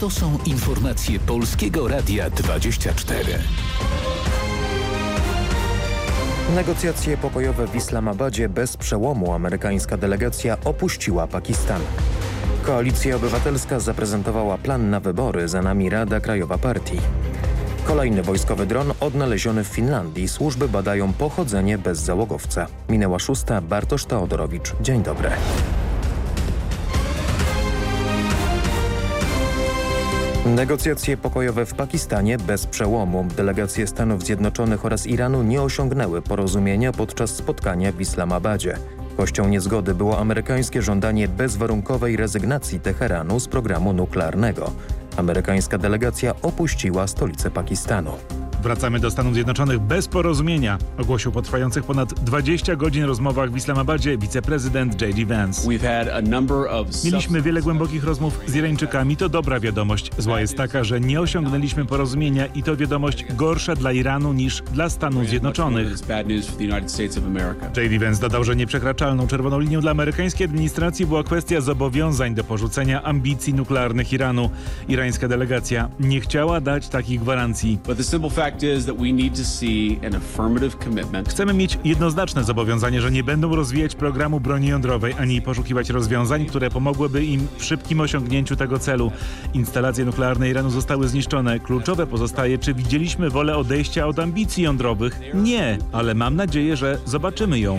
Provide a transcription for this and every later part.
To są informacje Polskiego Radia 24. Negocjacje pokojowe w Islamabadzie bez przełomu amerykańska delegacja opuściła Pakistan. Koalicja Obywatelska zaprezentowała plan na wybory, za nami Rada Krajowa Partii. Kolejny wojskowy dron odnaleziony w Finlandii. Służby badają pochodzenie bezzałogowca. Minęła szósta, Bartosz Teodorowicz. Dzień dobry. Negocjacje pokojowe w Pakistanie bez przełomu. Delegacje Stanów Zjednoczonych oraz Iranu nie osiągnęły porozumienia podczas spotkania w Islamabadzie. Kością niezgody było amerykańskie żądanie bezwarunkowej rezygnacji Teheranu z programu nuklearnego. Amerykańska delegacja opuściła stolicę Pakistanu. Wracamy do Stanów Zjednoczonych bez porozumienia, ogłosił po trwających ponad 20 godzin rozmowach w Islamabadzie wiceprezydent J.D. Vance. Mieliśmy wiele głębokich rozmów z Irańczykami, to dobra wiadomość. Zła jest taka, że nie osiągnęliśmy porozumienia i to wiadomość gorsza dla Iranu niż dla Stanów Zjednoczonych. J.D. Vance dodał, że nieprzekraczalną czerwoną linią dla amerykańskiej administracji była kwestia zobowiązań do porzucenia ambicji nuklearnych Iranu. Irańska delegacja nie chciała dać takich gwarancji. Chcemy mieć jednoznaczne zobowiązanie, że nie będą rozwijać programu broni jądrowej ani poszukiwać rozwiązań, które pomogłyby im w szybkim osiągnięciu tego celu. Instalacje nuklearne Iranu zostały zniszczone. Kluczowe pozostaje, czy widzieliśmy wolę odejścia od ambicji jądrowych? Nie, ale mam nadzieję, że zobaczymy ją.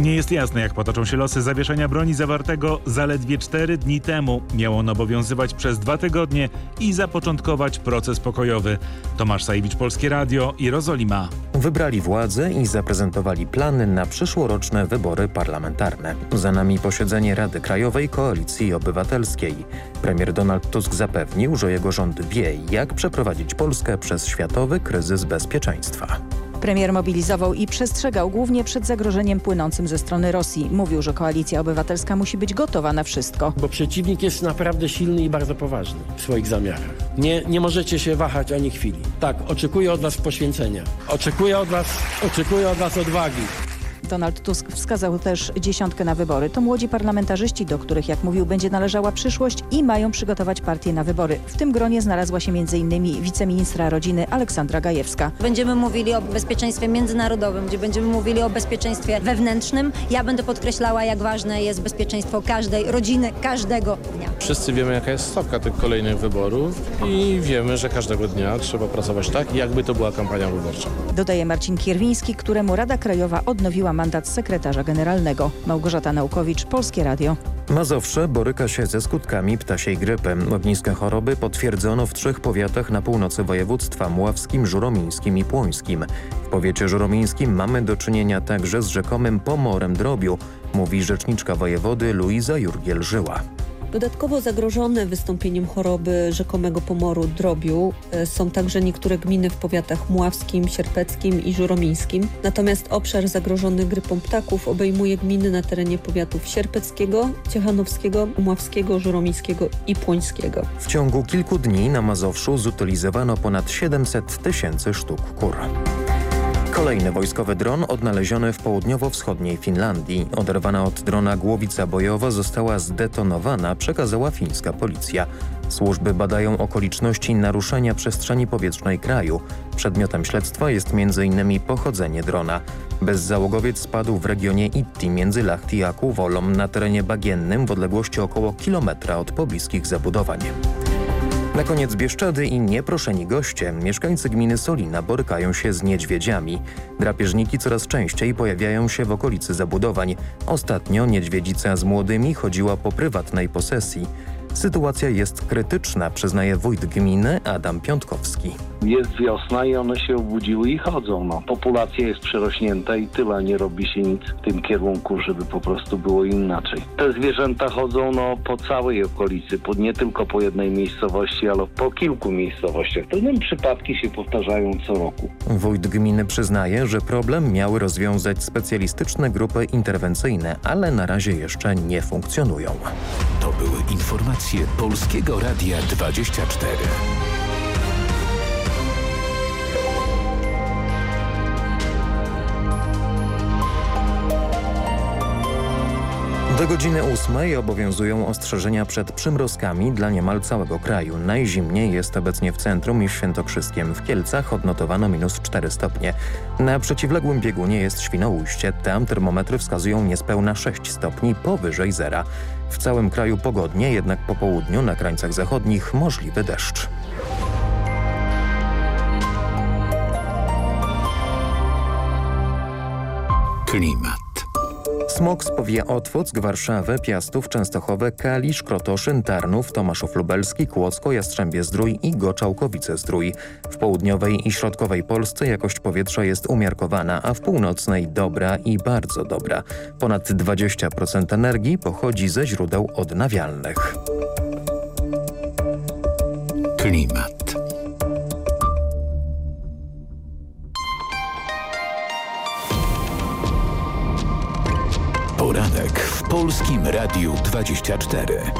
Nie jest jasne, jak potoczą się losy zawieszenia broni zawartego zaledwie cztery dni temu. Miało on obowiązywać przez dwa tygodnie i zapoczątkować proces pokojowy. Tomasz Sajewicz, Polskie Radio, Jerozolima. Wybrali władzę i zaprezentowali plany na przyszłoroczne wybory parlamentarne. Za nami posiedzenie Rady Krajowej Koalicji Obywatelskiej. Premier Donald Tusk zapewnił, że jego rząd wie, jak przeprowadzić Polskę przez światowy kryzys bezpieczeństwa. Premier mobilizował i przestrzegał głównie przed zagrożeniem płynącym ze strony Rosji. Mówił, że koalicja obywatelska musi być gotowa na wszystko. Bo przeciwnik jest naprawdę silny i bardzo poważny w swoich zamiarach. Nie, nie możecie się wahać ani chwili. Tak, oczekuję od was poświęcenia. Oczekuję od was, oczekuję od was odwagi. Donald Tusk wskazał też dziesiątkę na wybory. To młodzi parlamentarzyści, do których, jak mówił, będzie należała przyszłość i mają przygotować partię na wybory. W tym gronie znalazła się m.in. wiceministra rodziny Aleksandra Gajewska. Będziemy mówili o bezpieczeństwie międzynarodowym, gdzie będziemy mówili o bezpieczeństwie wewnętrznym. Ja będę podkreślała, jak ważne jest bezpieczeństwo każdej rodziny, każdego dnia. Wszyscy wiemy, jaka jest stawka tych kolejnych wyborów i wiemy, że każdego dnia trzeba pracować tak, jakby to była kampania wyborcza. Dodaje Marcin Kierwiński, któremu Rada Krajowa odnowiła mandat sekretarza generalnego. Małgorzata Naukowicz, Polskie Radio. Mazowsze boryka się ze skutkami ptasiej grypy. Ogniska choroby potwierdzono w trzech powiatach na północy województwa mławskim, żuromińskim i płońskim. W powiecie żuromińskim mamy do czynienia także z rzekomym pomorem drobiu, mówi rzeczniczka wojewody Luiza Jurgiel-Żyła. Dodatkowo zagrożone wystąpieniem choroby rzekomego pomoru drobiu e, są także niektóre gminy w powiatach mławskim, sierpeckim i żuromińskim. Natomiast obszar zagrożony grypą ptaków obejmuje gminy na terenie powiatów sierpeckiego, ciechanowskiego, mławskiego, żuromińskiego i płońskiego. W ciągu kilku dni na Mazowszu zutylizowano ponad 700 tysięcy sztuk kur. Kolejny wojskowy dron odnaleziony w południowo-wschodniej Finlandii. Oderwana od drona głowica bojowa została zdetonowana, przekazała fińska policja. Służby badają okoliczności naruszenia przestrzeni powietrznej kraju. Przedmiotem śledztwa jest m.in. pochodzenie drona. Bezzałogowiec spadł w regionie Itti między Lahti a Kuwolą na terenie bagiennym w odległości około kilometra od pobliskich zabudowań. Na koniec Bieszczady i nieproszeni goście. Mieszkańcy gminy Solina borykają się z niedźwiedziami. Drapieżniki coraz częściej pojawiają się w okolicy zabudowań. Ostatnio niedźwiedzica z młodymi chodziła po prywatnej posesji. Sytuacja jest krytyczna, przyznaje wójt gminy Adam Piątkowski. Jest wiosna i one się obudziły i chodzą. No. Populacja jest przerośnięta i tyle nie robi się nic w tym kierunku, żeby po prostu było inaczej. Te zwierzęta chodzą no, po całej okolicy, po, nie tylko po jednej miejscowości, ale po kilku miejscowościach. Te przypadki się powtarzają co roku. Wójt gminy przyznaje, że problem miały rozwiązać specjalistyczne grupy interwencyjne, ale na razie jeszcze nie funkcjonują. To były informacje Polskiego Radia 24. Do godziny 8 obowiązują ostrzeżenia przed przymrozkami dla niemal całego kraju. Najzimniej jest obecnie w centrum i w Świętokrzyskiem. W Kielcach odnotowano minus 4 stopnie. Na przeciwległym biegunie jest Świnoujście. Tam termometry wskazują niespełna 6 stopni powyżej zera. W całym kraju pogodnie, jednak po południu na krańcach zachodnich możliwy deszcz. Klimat. Smok spowija Otwock, Warszawę, Piastów, Częstochowę, Kalisz, Krotoszyn, Tarnów, Tomaszów Lubelski, Kłodzko, Jastrzębie-Zdrój i Goczałkowice-Zdrój. W południowej i środkowej Polsce jakość powietrza jest umiarkowana, a w północnej dobra i bardzo dobra. Ponad 20% energii pochodzi ze źródeł odnawialnych. Klimat. Poranek w Polskim Radiu 24.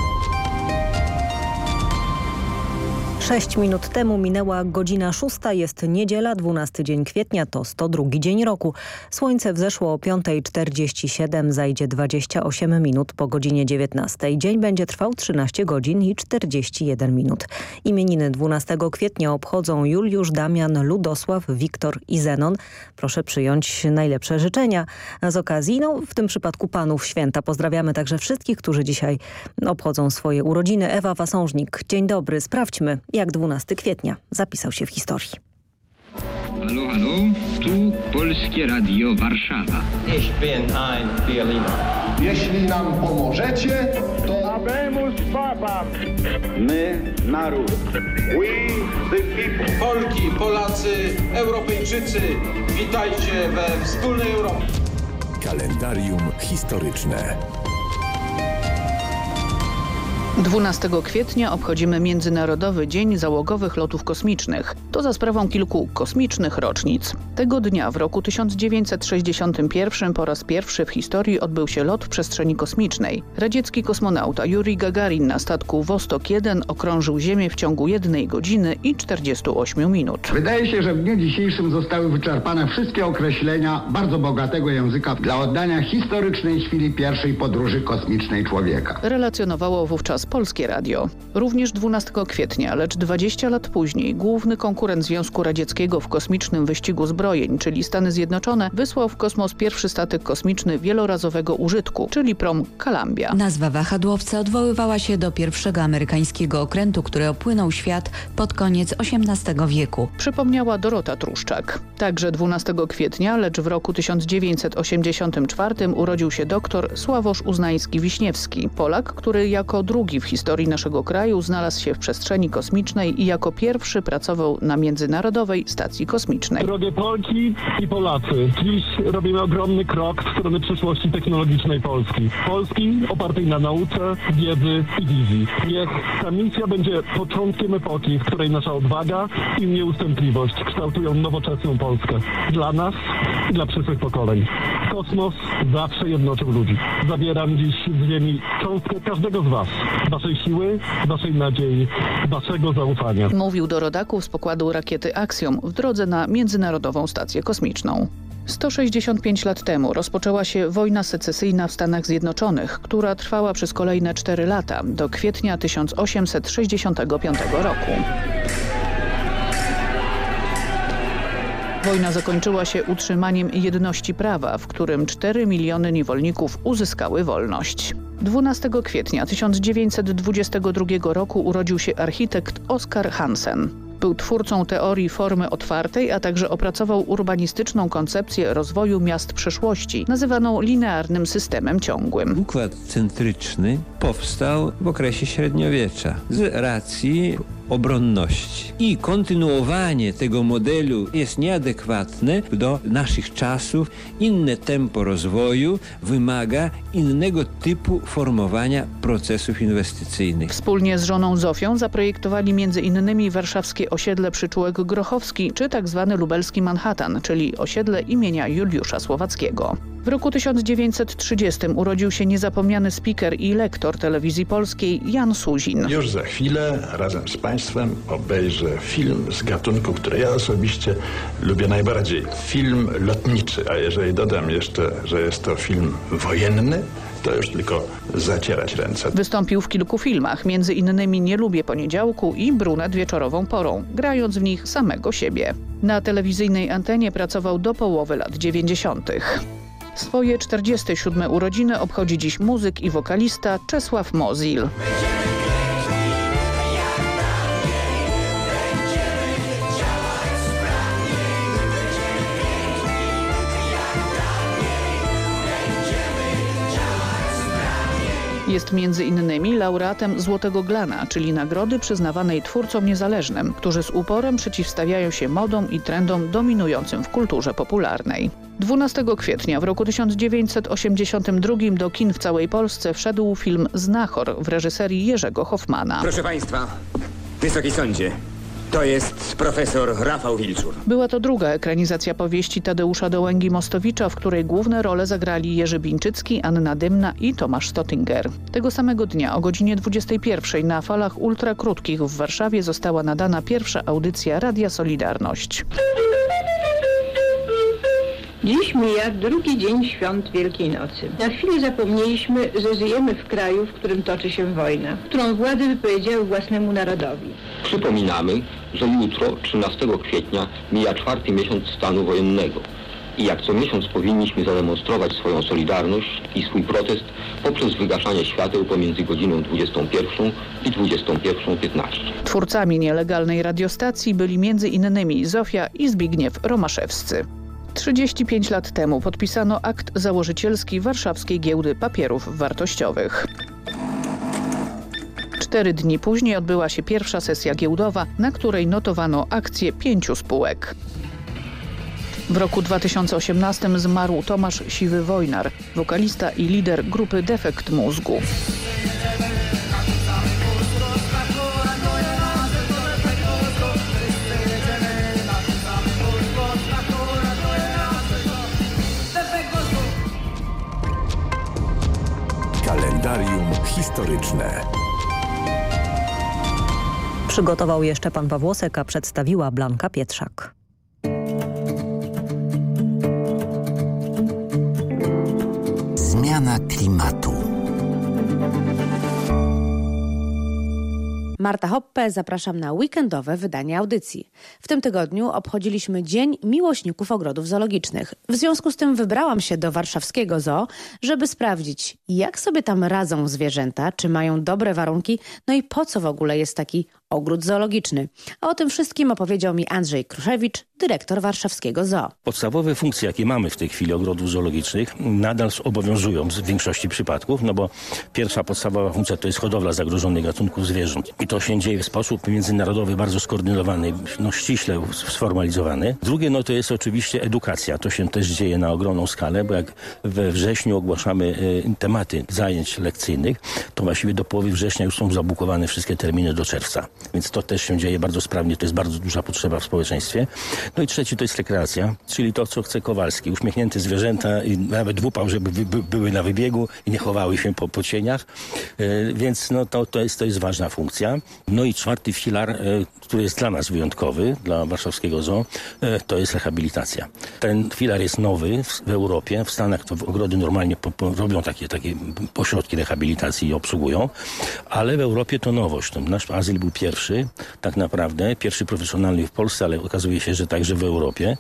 Sześć minut temu minęła godzina szósta, jest niedziela, 12 dzień kwietnia, to 102 dzień roku. Słońce wzeszło o 5.47, zajdzie 28 minut po godzinie 19. Dzień będzie trwał 13 godzin i 41 minut. Imieniny 12 kwietnia obchodzą Juliusz, Damian, Ludosław, Wiktor i Zenon. Proszę przyjąć najlepsze życzenia z okazji, no w tym przypadku panów święta. Pozdrawiamy także wszystkich, którzy dzisiaj obchodzą swoje urodziny. Ewa Wasążnik, dzień dobry, sprawdźmy jak 12 kwietnia zapisał się w historii. Halo, halo, tu Polskie Radio Warszawa. Ich bin ein Berliner. Jeśli nam pomożecie, to... Habemus Papam! My, naród. We, the people. Polki, Polacy, Europejczycy, witajcie we wspólnej Europie. Kalendarium historyczne. 12 kwietnia obchodzimy Międzynarodowy Dzień Załogowych Lotów Kosmicznych. To za sprawą kilku kosmicznych rocznic. Tego dnia w roku 1961 po raz pierwszy w historii odbył się lot w przestrzeni kosmicznej. Radziecki kosmonauta Yuri Gagarin na statku Wostok 1 okrążył Ziemię w ciągu jednej godziny i 48 minut. Wydaje się, że w dniu dzisiejszym zostały wyczerpane wszystkie określenia bardzo bogatego języka dla oddania historycznej chwili pierwszej podróży kosmicznej człowieka. Relacjonowało wówczas Polskie Radio. Również 12 kwietnia, lecz 20 lat później, główny konkurent Związku Radzieckiego w kosmicznym wyścigu zbrojeń, czyli Stany Zjednoczone, wysłał w kosmos pierwszy statek kosmiczny wielorazowego użytku, czyli prom Columbia. Nazwa wahadłowca odwoływała się do pierwszego amerykańskiego okrętu, który opłynął świat pod koniec XVIII wieku. Przypomniała Dorota Truszczak. Także 12 kwietnia, lecz w roku 1984 urodził się doktor Sławosz Uznański-Wiśniewski, Polak, który jako drugi w historii naszego kraju znalazł się w przestrzeni kosmicznej i jako pierwszy pracował na Międzynarodowej Stacji Kosmicznej. Drogie Polki i Polacy, dziś robimy ogromny krok w stronę przyszłości technologicznej Polski. Polski opartej na nauce, wiedzy i wizji. Niech ta misja będzie początkiem epoki, w której nasza odwaga i nieustępliwość kształtują nowoczesną Polskę. Dla nas i dla przyszłych pokoleń. Kosmos zawsze jednoczył ludzi. Zabieram dziś z Ziemi cząstkę każdego z Was. Waszej siły, waszej nadziei, waszego zaufania. Mówił do rodaków z pokładu rakiety Axiom w drodze na Międzynarodową Stację Kosmiczną. 165 lat temu rozpoczęła się wojna secesyjna w Stanach Zjednoczonych, która trwała przez kolejne 4 lata, do kwietnia 1865 roku. Wojna zakończyła się utrzymaniem jedności prawa, w którym 4 miliony niewolników uzyskały wolność. 12 kwietnia 1922 roku urodził się architekt Oskar Hansen. Był twórcą teorii formy otwartej, a także opracował urbanistyczną koncepcję rozwoju miast przyszłości, nazywaną linearnym systemem ciągłym. Układ centryczny powstał w okresie średniowiecza z racji obronności. I kontynuowanie tego modelu jest nieadekwatne do naszych czasów. Inne tempo rozwoju wymaga innego typu formowania procesów inwestycyjnych. Wspólnie z żoną Zofią zaprojektowali innymi warszawskie osiedle Przyczółek Grochowski czy tak zwany lubelski Manhattan, czyli osiedle imienia Juliusza Słowackiego. W roku 1930 urodził się niezapomniany speaker i lektor telewizji polskiej Jan Suzin. Już za chwilę razem z Państwem obejrzę film z gatunku, który ja osobiście lubię najbardziej. Film lotniczy, a jeżeli dodam jeszcze, że jest to film wojenny, to już tylko zacierać ręce. Wystąpił w kilku filmach, między innymi Nie lubię poniedziałku i Brunet wieczorową porą, grając w nich samego siebie. Na telewizyjnej antenie pracował do połowy lat 90. Swoje 47 urodziny obchodzi dziś muzyk i wokalista Czesław Mozil. Jest między innymi laureatem Złotego Glana, czyli nagrody przyznawanej twórcom niezależnym, którzy z uporem przeciwstawiają się modom i trendom dominującym w kulturze popularnej. 12 kwietnia w roku 1982 do kin w całej Polsce wszedł film Znachor w reżyserii Jerzego Hoffmana. Proszę Państwa, Wysoki Sądzie, to jest profesor Rafał Wilczur. Była to druga ekranizacja powieści Tadeusza Dołęgi-Mostowicza, w której główne role zagrali Jerzy Bińczycki, Anna Dymna i Tomasz Stottinger. Tego samego dnia o godzinie 21 na falach ultrakrótkich w Warszawie została nadana pierwsza audycja Radia Solidarność. Dziś mija drugi dzień świąt Wielkiej Nocy. Na chwilę zapomnieliśmy, że żyjemy w kraju, w którym toczy się wojna, którą władze wypowiedziały własnemu narodowi. Przypominamy, że jutro, 13 kwietnia, mija czwarty miesiąc stanu wojennego. I jak co miesiąc powinniśmy zademonstrować swoją solidarność i swój protest poprzez wygaszanie świateł pomiędzy godziną 21 i 21.15. Twórcami nielegalnej radiostacji byli między innymi Zofia i Zbigniew Romaszewscy. 35 lat temu podpisano akt założycielski Warszawskiej Giełdy Papierów Wartościowych. Cztery dni później odbyła się pierwsza sesja giełdowa, na której notowano akcje pięciu spółek. W roku 2018 zmarł Tomasz Siwy-Wojnar, wokalista i lider grupy Defekt Mózgu. Kalendarium historyczne. Przygotował jeszcze pan Pawłosek, a przedstawiła Blanka Pietrzak. Zmiana klimatu. Marta Hoppe, zapraszam na weekendowe wydanie audycji. W tym tygodniu obchodziliśmy Dzień Miłośników Ogrodów Zoologicznych. W związku z tym wybrałam się do warszawskiego zoo, żeby sprawdzić, jak sobie tam radzą zwierzęta, czy mają dobre warunki, no i po co w ogóle jest taki ogród zoologiczny. A o tym wszystkim opowiedział mi Andrzej Kruszewicz, dyrektor warszawskiego zoo. Podstawowe funkcje, jakie mamy w tej chwili ogrodów zoologicznych, nadal obowiązują w większości przypadków, no bo pierwsza podstawowa funkcja to jest hodowla zagrożonych gatunków zwierząt. I to się dzieje w sposób międzynarodowy, bardzo skoordynowany, no ściśle sformalizowany. Drugie, no to jest oczywiście edukacja. To się też dzieje na ogromną skalę, bo jak we wrześniu ogłaszamy y, tematy zajęć lekcyjnych, to właściwie do połowy września już są zabukowane wszystkie terminy do czerwca. Więc to też się dzieje bardzo sprawnie, to jest bardzo duża potrzeba w społeczeństwie. No i trzeci to jest rekreacja, czyli to, co chce Kowalski. Uśmiechnięte zwierzęta i nawet dwupał, żeby by, były na wybiegu i nie chowały się po, po cieniach. E, więc no, to, to, jest, to jest ważna funkcja. No i czwarty filar, e, który jest dla nas wyjątkowy, dla warszawskiego zoo, e, to jest rehabilitacja. Ten filar jest nowy w, w Europie. W Stanach to w ogrody normalnie po, po, robią takie, takie pośrodki rehabilitacji i obsługują, ale w Europie to nowość. Nasz azyl był pierwszy, tak naprawdę, pierwszy profesjonalny w Polsce, ale okazuje się, że także w Europie.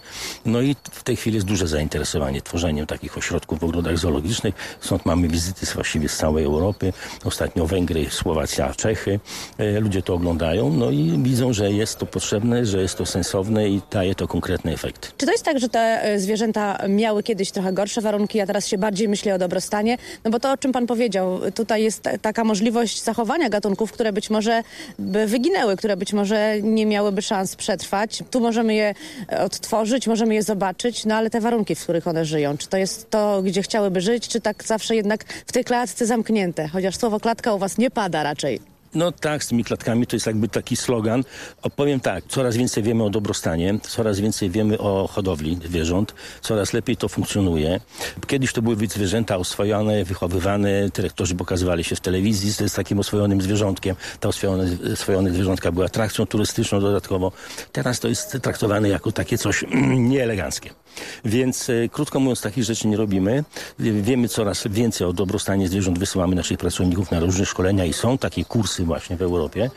No i w tej chwili jest duże zainteresowanie tworzeniem takich ośrodków w ogrodach zoologicznych. Stąd mamy wizyty z właściwie z całej Europy. Ostatnio Węgry, Słowacja, Czechy. E, ludzie to oglądają, no i widzą, że jest to potrzebne, że jest to sensowne i daje to konkretny efekt. Czy to jest tak, że te e, zwierzęta miały kiedyś trochę gorsze warunki, a teraz się bardziej myśli o dobrostanie? No bo to, o czym pan powiedział, tutaj jest taka możliwość zachowania gatunków, które być może by wyginęły, które być może nie miałyby szans przetrwać. Tu możemy je odtworzyć, możemy je zobaczyć, no ale te warunki, w których one żyją, czy to jest to, gdzie chciałyby żyć, czy tak zawsze jednak w tej klatce zamknięte? Chociaż słowo klatka u was nie pada raczej. No tak, z tymi klatkami to jest jakby taki slogan. Opowiem tak, coraz więcej wiemy o dobrostanie, coraz więcej wiemy o hodowli zwierząt, coraz lepiej to funkcjonuje. Kiedyś to były zwierzęta oswojone, wychowywane, dyrektorzy pokazywali się w telewizji z, z takim oswojonym zwierzątkiem. Ta oswojone, oswojone zwierzątka była atrakcją turystyczną dodatkowo. Teraz to jest traktowane jako takie coś nieeleganckie. Więc e, krótko mówiąc, takich rzeczy nie robimy. Wiemy coraz więcej o dobrostanie zwierząt, wysyłamy naszych pracowników na różne szkolenia i są takie kursy właśnie w Europie,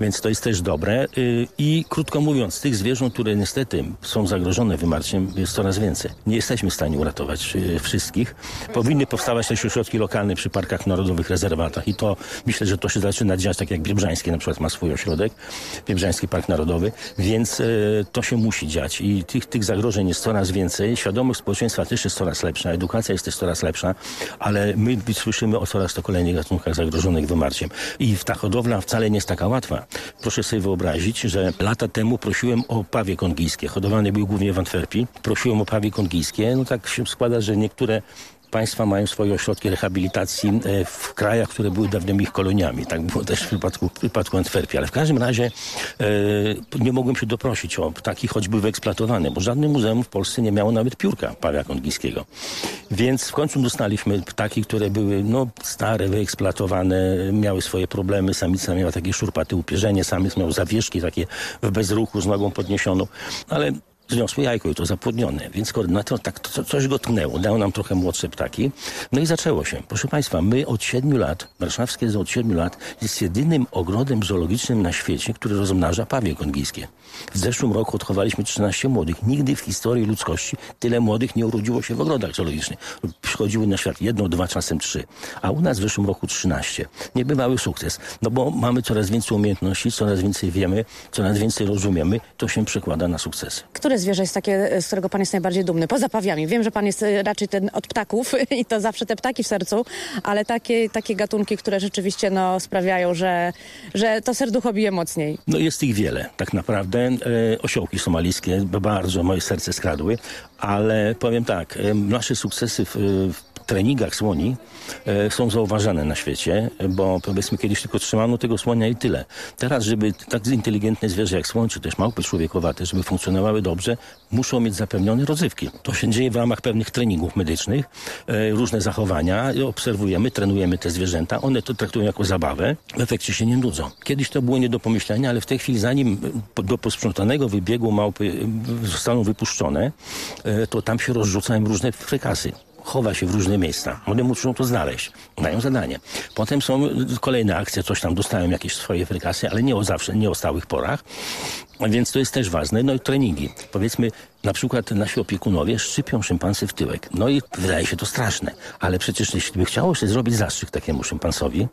więc to jest też dobre. Y, I krótko mówiąc, tych zwierząt, które niestety są zagrożone wymarciem jest coraz więcej. Nie jesteśmy w stanie uratować y, wszystkich. Powinny powstawać też ośrodki lokalne przy parkach narodowych, rezerwatach i to myślę, że to się zaczyna dziać tak jak Biebrzańskie na przykład ma swój ośrodek, Biebrzański Park Narodowy, więc y, to się musi dziać i tych, tych zagrożeń jest coraz więcej. Świadomość społeczeństwa też jest coraz lepsza, edukacja jest też coraz lepsza, ale my słyszymy o coraz to kolejnych gatunkach zagrożonych wymarciem. I ta hodowla wcale nie jest taka łatwa. Proszę sobie wyobrazić, że lata temu prosiłem o pawie kongijskie. Hodowany był głównie w Antwerpii. Prosiłem o pawie kongijskie. No tak się składa, że niektóre państwa mają swoje ośrodki rehabilitacji e, w krajach, które były dawnymi ich koloniami. Tak było też w przypadku, w przypadku Antwerpii. Ale w każdym razie e, nie mogłem się doprosić o ptaki choćby wyeksploatowane, bo żadne muzeum w Polsce nie miało nawet piórka pawia kongijskiego. Więc w końcu dostaliśmy ptaki, które były no, stare, wyeksploatowane, miały swoje problemy. Samica miała takie szurpaty upierzenie, samiec miał zawieszki takie w bezruchu z nogą podniesioną. Ale zniosły jajko to zapłodnione. Więc koordynator tak to, coś go tknęło. Dał nam trochę młodsze ptaki. No i zaczęło się. Proszę Państwa, my od siedmiu lat, warszawskie od siedmiu lat jest jedynym ogrodem zoologicznym na świecie, który rozmnaża pawie kongijskie. W zeszłym roku odchowaliśmy 13 młodych. Nigdy w historii ludzkości tyle młodych nie urodziło się w ogrodach zoologicznych. Przychodziły na świat jedno, dwa, czasem trzy. A u nas w zeszłym roku 13. Niebywały sukces. No bo mamy coraz więcej umiejętności, coraz więcej wiemy, coraz więcej rozumiemy. To się przekłada na sukcesy. Zwierzę jest takie, z którego pan jest najbardziej dumny? Poza pawiami. Wiem, że pan jest e, raczej ten od ptaków i to zawsze te ptaki w sercu, ale takie, takie gatunki, które rzeczywiście no, sprawiają, że, że to serducho bije mocniej. No jest ich wiele, tak naprawdę. E, osiołki somalijskie bardzo moje serce skradły, ale powiem tak, e, nasze sukcesy w, w treningach słoni e, są zauważane na świecie, bo powiedzmy kiedyś tylko trzymano tego słonia i tyle. Teraz, żeby tak inteligentne zwierzę jak słoń, czy też małpy człowiekowate, żeby funkcjonowały dobrze, muszą mieć zapewnione rozrywki. To się dzieje w ramach pewnych treningów medycznych, e, różne zachowania, obserwujemy, trenujemy te zwierzęta, one to traktują jako zabawę, w efekcie się nie nudzą. Kiedyś to było nie do pomyślenia, ale w tej chwili zanim do posprzątanego wybiegu małpy e, zostaną wypuszczone, to tam się rozrzucają różne frykasy chowa się w różne miejsca. One muszą to znaleźć. Mają zadanie. Potem są kolejne akcje, coś tam dostają jakieś swoje frykasy, ale nie o zawsze, nie o stałych porach. Więc to jest też ważne. No i treningi. Powiedzmy, na przykład nasi opiekunowie szczypią szympansy w tyłek. No i wydaje się to straszne. Ale przecież jeśli by chciało się zrobić zastrzyk takiemu szympansowi,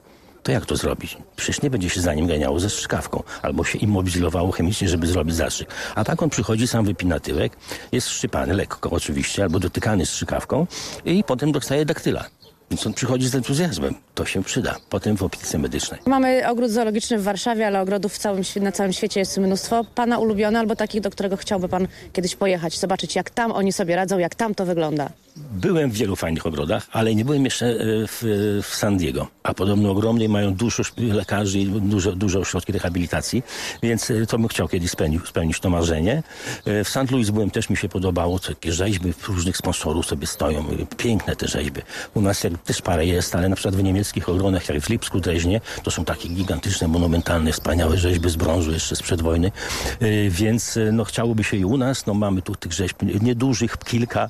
to jak to zrobić? Przecież nie będzie się za nim ganiało ze strzykawką, albo się immobilizowało chemicznie, żeby zrobić zastrzyk. A tak on przychodzi, sam wypina tyłek, jest szczypany lekko oczywiście, albo dotykany strzykawką i potem dostaje daktyla. Więc on przychodzi z entuzjazmem. To się przyda. Potem w opiece medycznej. Mamy ogród zoologiczny w Warszawie, ale ogrodów w całym, na całym świecie jest mnóstwo. Pana ulubione albo takich, do którego chciałby pan kiedyś pojechać, zobaczyć jak tam oni sobie radzą, jak tam to wygląda? Byłem w wielu fajnych ogrodach, ale nie byłem jeszcze e, w, w San Diego. A podobno ogromnie mają dużo lekarzy i dużo, dużo ośrodki rehabilitacji, więc e, to bym chciał kiedyś spełnić, spełnić to marzenie. E, w St. Louis byłem, też mi się podobało. Takie rzeźby różnych sponsorów sobie stoją. Piękne te rzeźby. U nas też parę jest, ale na przykład w niemieckich ogrodach, jak w Lipsku, Dreźnie, to są takie gigantyczne, monumentalne, wspaniałe rzeźby z brązu jeszcze sprzed wojny. Więc no, chciałoby się i u nas. No, mamy tu tych rzeźb niedużych, kilka,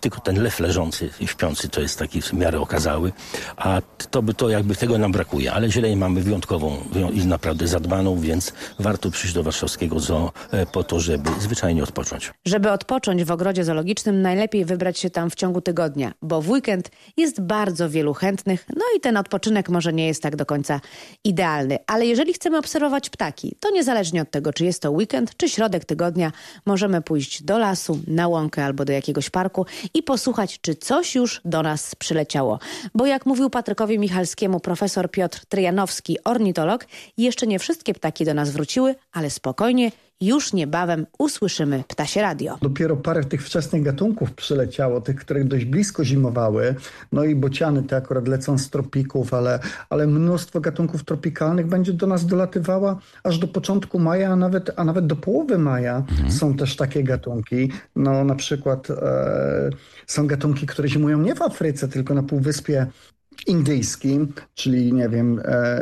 tylko ten lew leżący śpiący to jest taki w miarę okazały, a to by to jakby tego nam brakuje, ale zieleń mamy wyjątkową i naprawdę zadbaną, więc warto przyjść do warszawskiego zoo e, po to, żeby zwyczajnie odpocząć. Żeby odpocząć w ogrodzie zoologicznym najlepiej wybrać się tam w ciągu tygodnia, bo w weekend jest bardzo wielu chętnych, no i ten odpoczynek może nie jest tak do końca idealny, ale jeżeli chcemy obserwować ptaki, to niezależnie od tego, czy jest to weekend, czy środek tygodnia, możemy pójść do lasu, na łąkę albo do jakiegoś parku i po posłuchać, czy coś już do nas przyleciało. Bo jak mówił Patrykowi Michalskiemu profesor Piotr Tryjanowski, ornitolog, jeszcze nie wszystkie ptaki do nas wróciły, ale spokojnie, już niebawem usłyszymy Ptasie Radio. Dopiero parę tych wczesnych gatunków przyleciało, tych, które dość blisko zimowały. No i bociany te akurat lecą z tropików, ale, ale mnóstwo gatunków tropikalnych będzie do nas dolatywała aż do początku maja, a nawet, a nawet do połowy maja mhm. są też takie gatunki. No na przykład e, są gatunki, które zimują nie w Afryce, tylko na Półwyspie Indyjskim, czyli nie wiem, e,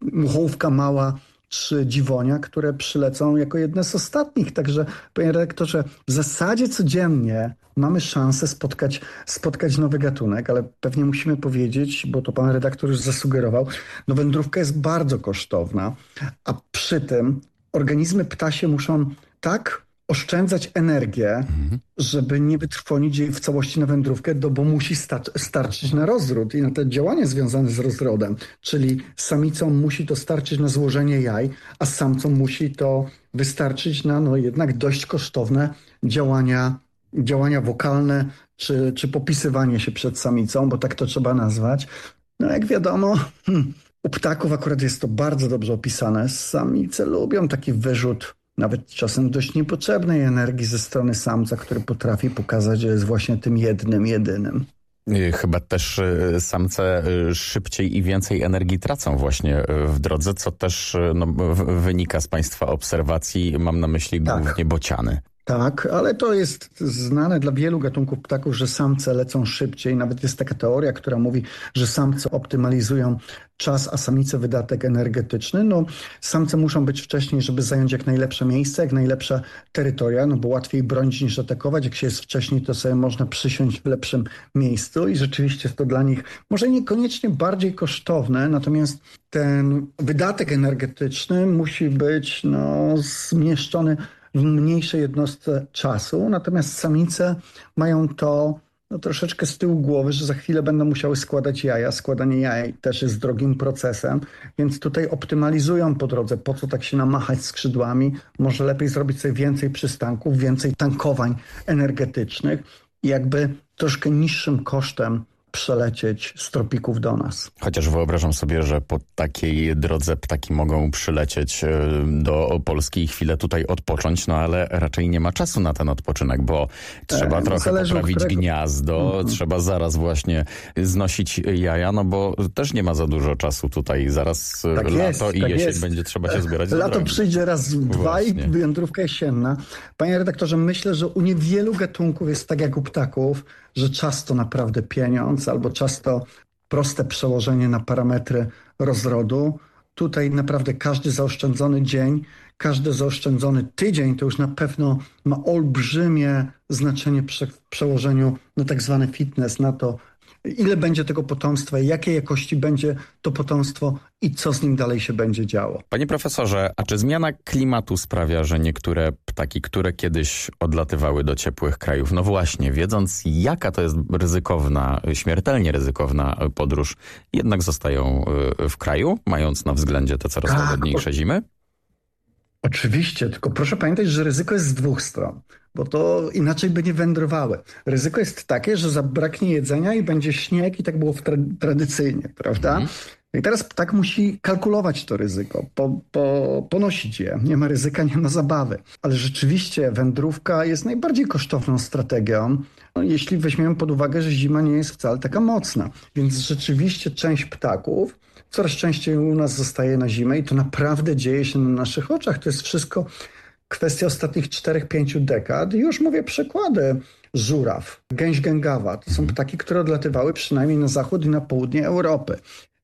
muchówka mała czy dziwonia, które przylecą jako jedne z ostatnich. Także, panie redaktorze, w zasadzie codziennie mamy szansę spotkać, spotkać nowy gatunek, ale pewnie musimy powiedzieć, bo to pan redaktor już zasugerował, no wędrówka jest bardzo kosztowna, a przy tym organizmy ptasie muszą tak oszczędzać energię, mhm. żeby nie wytrwonić jej w całości na wędrówkę, do, bo musi starczyć na rozród i na te działania związane z rozrodem. Czyli samicom musi to starczyć na złożenie jaj, a samcom musi to wystarczyć na no, jednak dość kosztowne działania, działania wokalne czy, czy popisywanie się przed samicą, bo tak to trzeba nazwać. No jak wiadomo, hmm, u ptaków akurat jest to bardzo dobrze opisane. Samice lubią taki wyrzut nawet czasem dość niepotrzebnej energii ze strony samca, który potrafi pokazać, że jest właśnie tym jednym, jedynym. Chyba też y, samce y, szybciej i więcej energii tracą właśnie y, w drodze, co też no, wynika z Państwa obserwacji. Mam na myśli tak. głównie bociany. Tak, ale to jest znane dla wielu gatunków ptaków, że samce lecą szybciej. Nawet jest taka teoria, która mówi, że samce optymalizują czas, a samice wydatek energetyczny. No, samce muszą być wcześniej, żeby zająć jak najlepsze miejsce, jak najlepsze terytoria, no bo łatwiej bronić niż atakować. Jak się jest wcześniej, to sobie można przysiąść w lepszym miejscu i rzeczywiście jest to dla nich może niekoniecznie bardziej kosztowne, natomiast ten wydatek energetyczny musi być no, zmieszczony w mniejszej jednostce czasu, natomiast samice mają to no, troszeczkę z tyłu głowy, że za chwilę będą musiały składać jaja. Składanie jaj też jest drogim procesem, więc tutaj optymalizują po drodze. Po co tak się namachać skrzydłami? Może lepiej zrobić sobie więcej przystanków, więcej tankowań energetycznych jakby troszkę niższym kosztem przelecieć z tropików do nas. Chociaż wyobrażam sobie, że po takiej drodze ptaki mogą przylecieć e, do Polski i chwilę tutaj odpocząć, no ale raczej nie ma czasu na ten odpoczynek, bo trzeba e, trochę poprawić gniazdo, mm -hmm. trzeba zaraz właśnie znosić jaja, no bo też nie ma za dużo czasu tutaj. Zaraz tak lato jest, i tak jesień jest. będzie trzeba się zbierać Lato drogi. przyjdzie raz dwa i wędrówka jesienna. Panie redaktorze, myślę, że u niewielu gatunków jest tak jak u ptaków, że czas to naprawdę pieniądz, albo czas to proste przełożenie na parametry rozrodu. Tutaj naprawdę każdy zaoszczędzony dzień, każdy zaoszczędzony tydzień to już na pewno ma olbrzymie znaczenie w przełożeniu na tak zwany fitness, na to, ile będzie tego potomstwa, jakiej jakości będzie to potomstwo i co z nim dalej się będzie działo. Panie profesorze, a czy zmiana klimatu sprawia, że niektóre ptaki, które kiedyś odlatywały do ciepłych krajów, no właśnie, wiedząc jaka to jest ryzykowna, śmiertelnie ryzykowna podróż, jednak zostają y, w kraju, mając na względzie te coraz tak, łagodniejsze zimy? Oczywiście, tylko proszę pamiętać, że ryzyko jest z dwóch stron, bo to inaczej by nie wędrowały. Ryzyko jest takie, że zabraknie jedzenia i będzie śnieg i tak było tra tradycyjnie, prawda? Mm. I teraz ptak musi kalkulować to ryzyko, po, po, ponosić je. Nie ma ryzyka, nie ma zabawy. Ale rzeczywiście wędrówka jest najbardziej kosztowną strategią, no, jeśli weźmiemy pod uwagę, że zima nie jest wcale taka mocna. Więc rzeczywiście część ptaków coraz częściej u nas zostaje na zimę i to naprawdę dzieje się na naszych oczach. To jest wszystko kwestia ostatnich 4-5 dekad. I już mówię przykłady. Żuraw, gęś gęgawa. To są ptaki, które odlatywały przynajmniej na zachód i na południe Europy.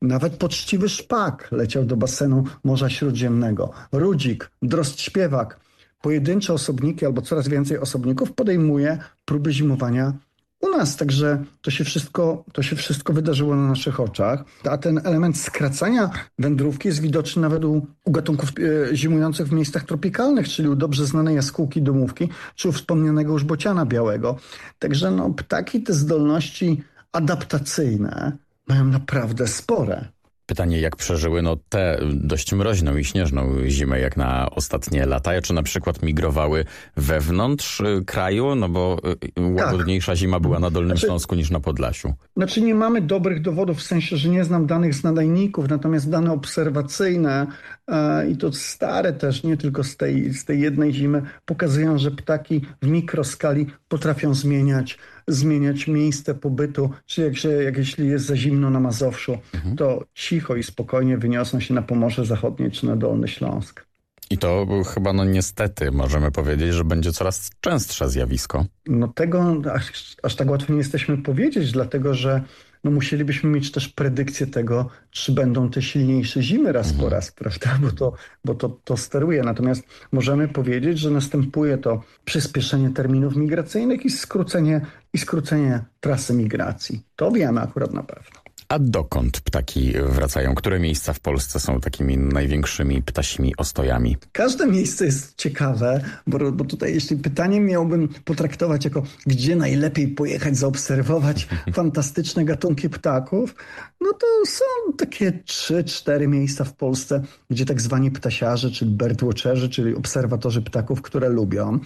Nawet poczciwy szpak leciał do basenu Morza Śródziemnego. Rudzik, drozd śpiewak. Pojedyncze osobniki albo coraz więcej osobników podejmuje próby zimowania u nas. Także to się wszystko, to się wszystko wydarzyło na naszych oczach. A ten element skracania wędrówki jest widoczny nawet u, u gatunków e, zimujących w miejscach tropikalnych, czyli u dobrze znanej jaskółki domówki, czy u wspomnianego już bociana białego. Także no, ptaki te zdolności adaptacyjne mają naprawdę spore. Pytanie, jak przeżyły no, tę dość mroźną i śnieżną zimę, jak na ostatnie lata, czy na przykład migrowały wewnątrz y, kraju, no bo y, łagodniejsza tak. zima była na Dolnym znaczy, Śląsku niż na Podlasiu. Znaczy nie mamy dobrych dowodów, w sensie, że nie znam danych z nadajników, natomiast dane obserwacyjne i to stare też, nie tylko z tej, z tej jednej zimy, pokazują, że ptaki w mikroskali potrafią zmieniać zmieniać miejsce pobytu, czy jak, się, jak jeśli jest za zimno na Mazowszu, mhm. to cicho i spokojnie wyniosą się na Pomorze Zachodnie czy na Dolny Śląsk. I to chyba no niestety możemy powiedzieć, że będzie coraz częstsze zjawisko. No tego aż, aż tak łatwo nie jesteśmy powiedzieć, dlatego że no musielibyśmy mieć też predykcję tego, czy będą te silniejsze zimy raz po raz, prawda? Bo to, bo to, to steruje. Natomiast możemy powiedzieć, że następuje to przyspieszenie terminów migracyjnych i skrócenie, i skrócenie trasy migracji. To wiemy akurat na pewno. A dokąd ptaki wracają? Które miejsca w Polsce są takimi największymi ptasimi ostojami? Każde miejsce jest ciekawe, bo, bo tutaj jeśli pytanie miałbym potraktować jako gdzie najlepiej pojechać, zaobserwować fantastyczne gatunki ptaków, no to są takie trzy, cztery miejsca w Polsce, gdzie tak zwani ptasiarze, czyli birdwatcherzy, czyli obserwatorzy ptaków, które lubią.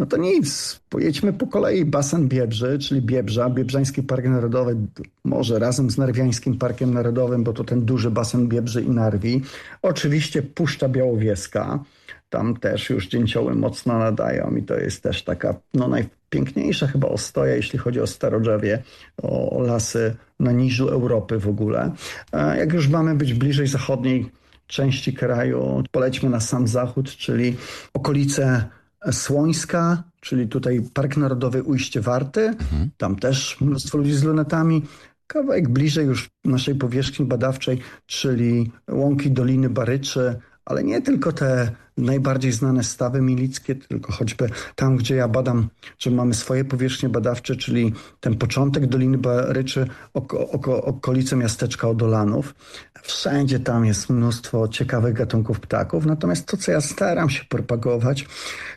No to nic, pojedźmy po kolei basen Biebrzy, czyli Biebrza, Biebrzański Park Narodowy, może razem z Narwiańskim Parkiem Narodowym, bo to ten duży basen Biebrzy i Narwi. Oczywiście Puszcza Białowieska, tam też już dzięcioły mocno nadają i to jest też taka no, najpiękniejsza chyba ostoja, jeśli chodzi o Starodrzewie, o lasy na niżu Europy w ogóle. Jak już mamy być bliżej zachodniej części kraju, polećmy na sam zachód, czyli okolice Słońska, czyli tutaj Park Narodowy Ujście Warty. Mhm. Tam też mnóstwo ludzi z lunetami. Kawałek bliżej już naszej powierzchni badawczej, czyli łąki Doliny Baryczy, ale nie tylko te najbardziej znane stawy milickie, tylko choćby tam, gdzie ja badam, że mamy swoje powierzchnie badawcze, czyli ten początek Doliny Baryczy, oko, oko, okolice miasteczka Odolanów. Wszędzie tam jest mnóstwo ciekawych gatunków ptaków, natomiast to, co ja staram się propagować,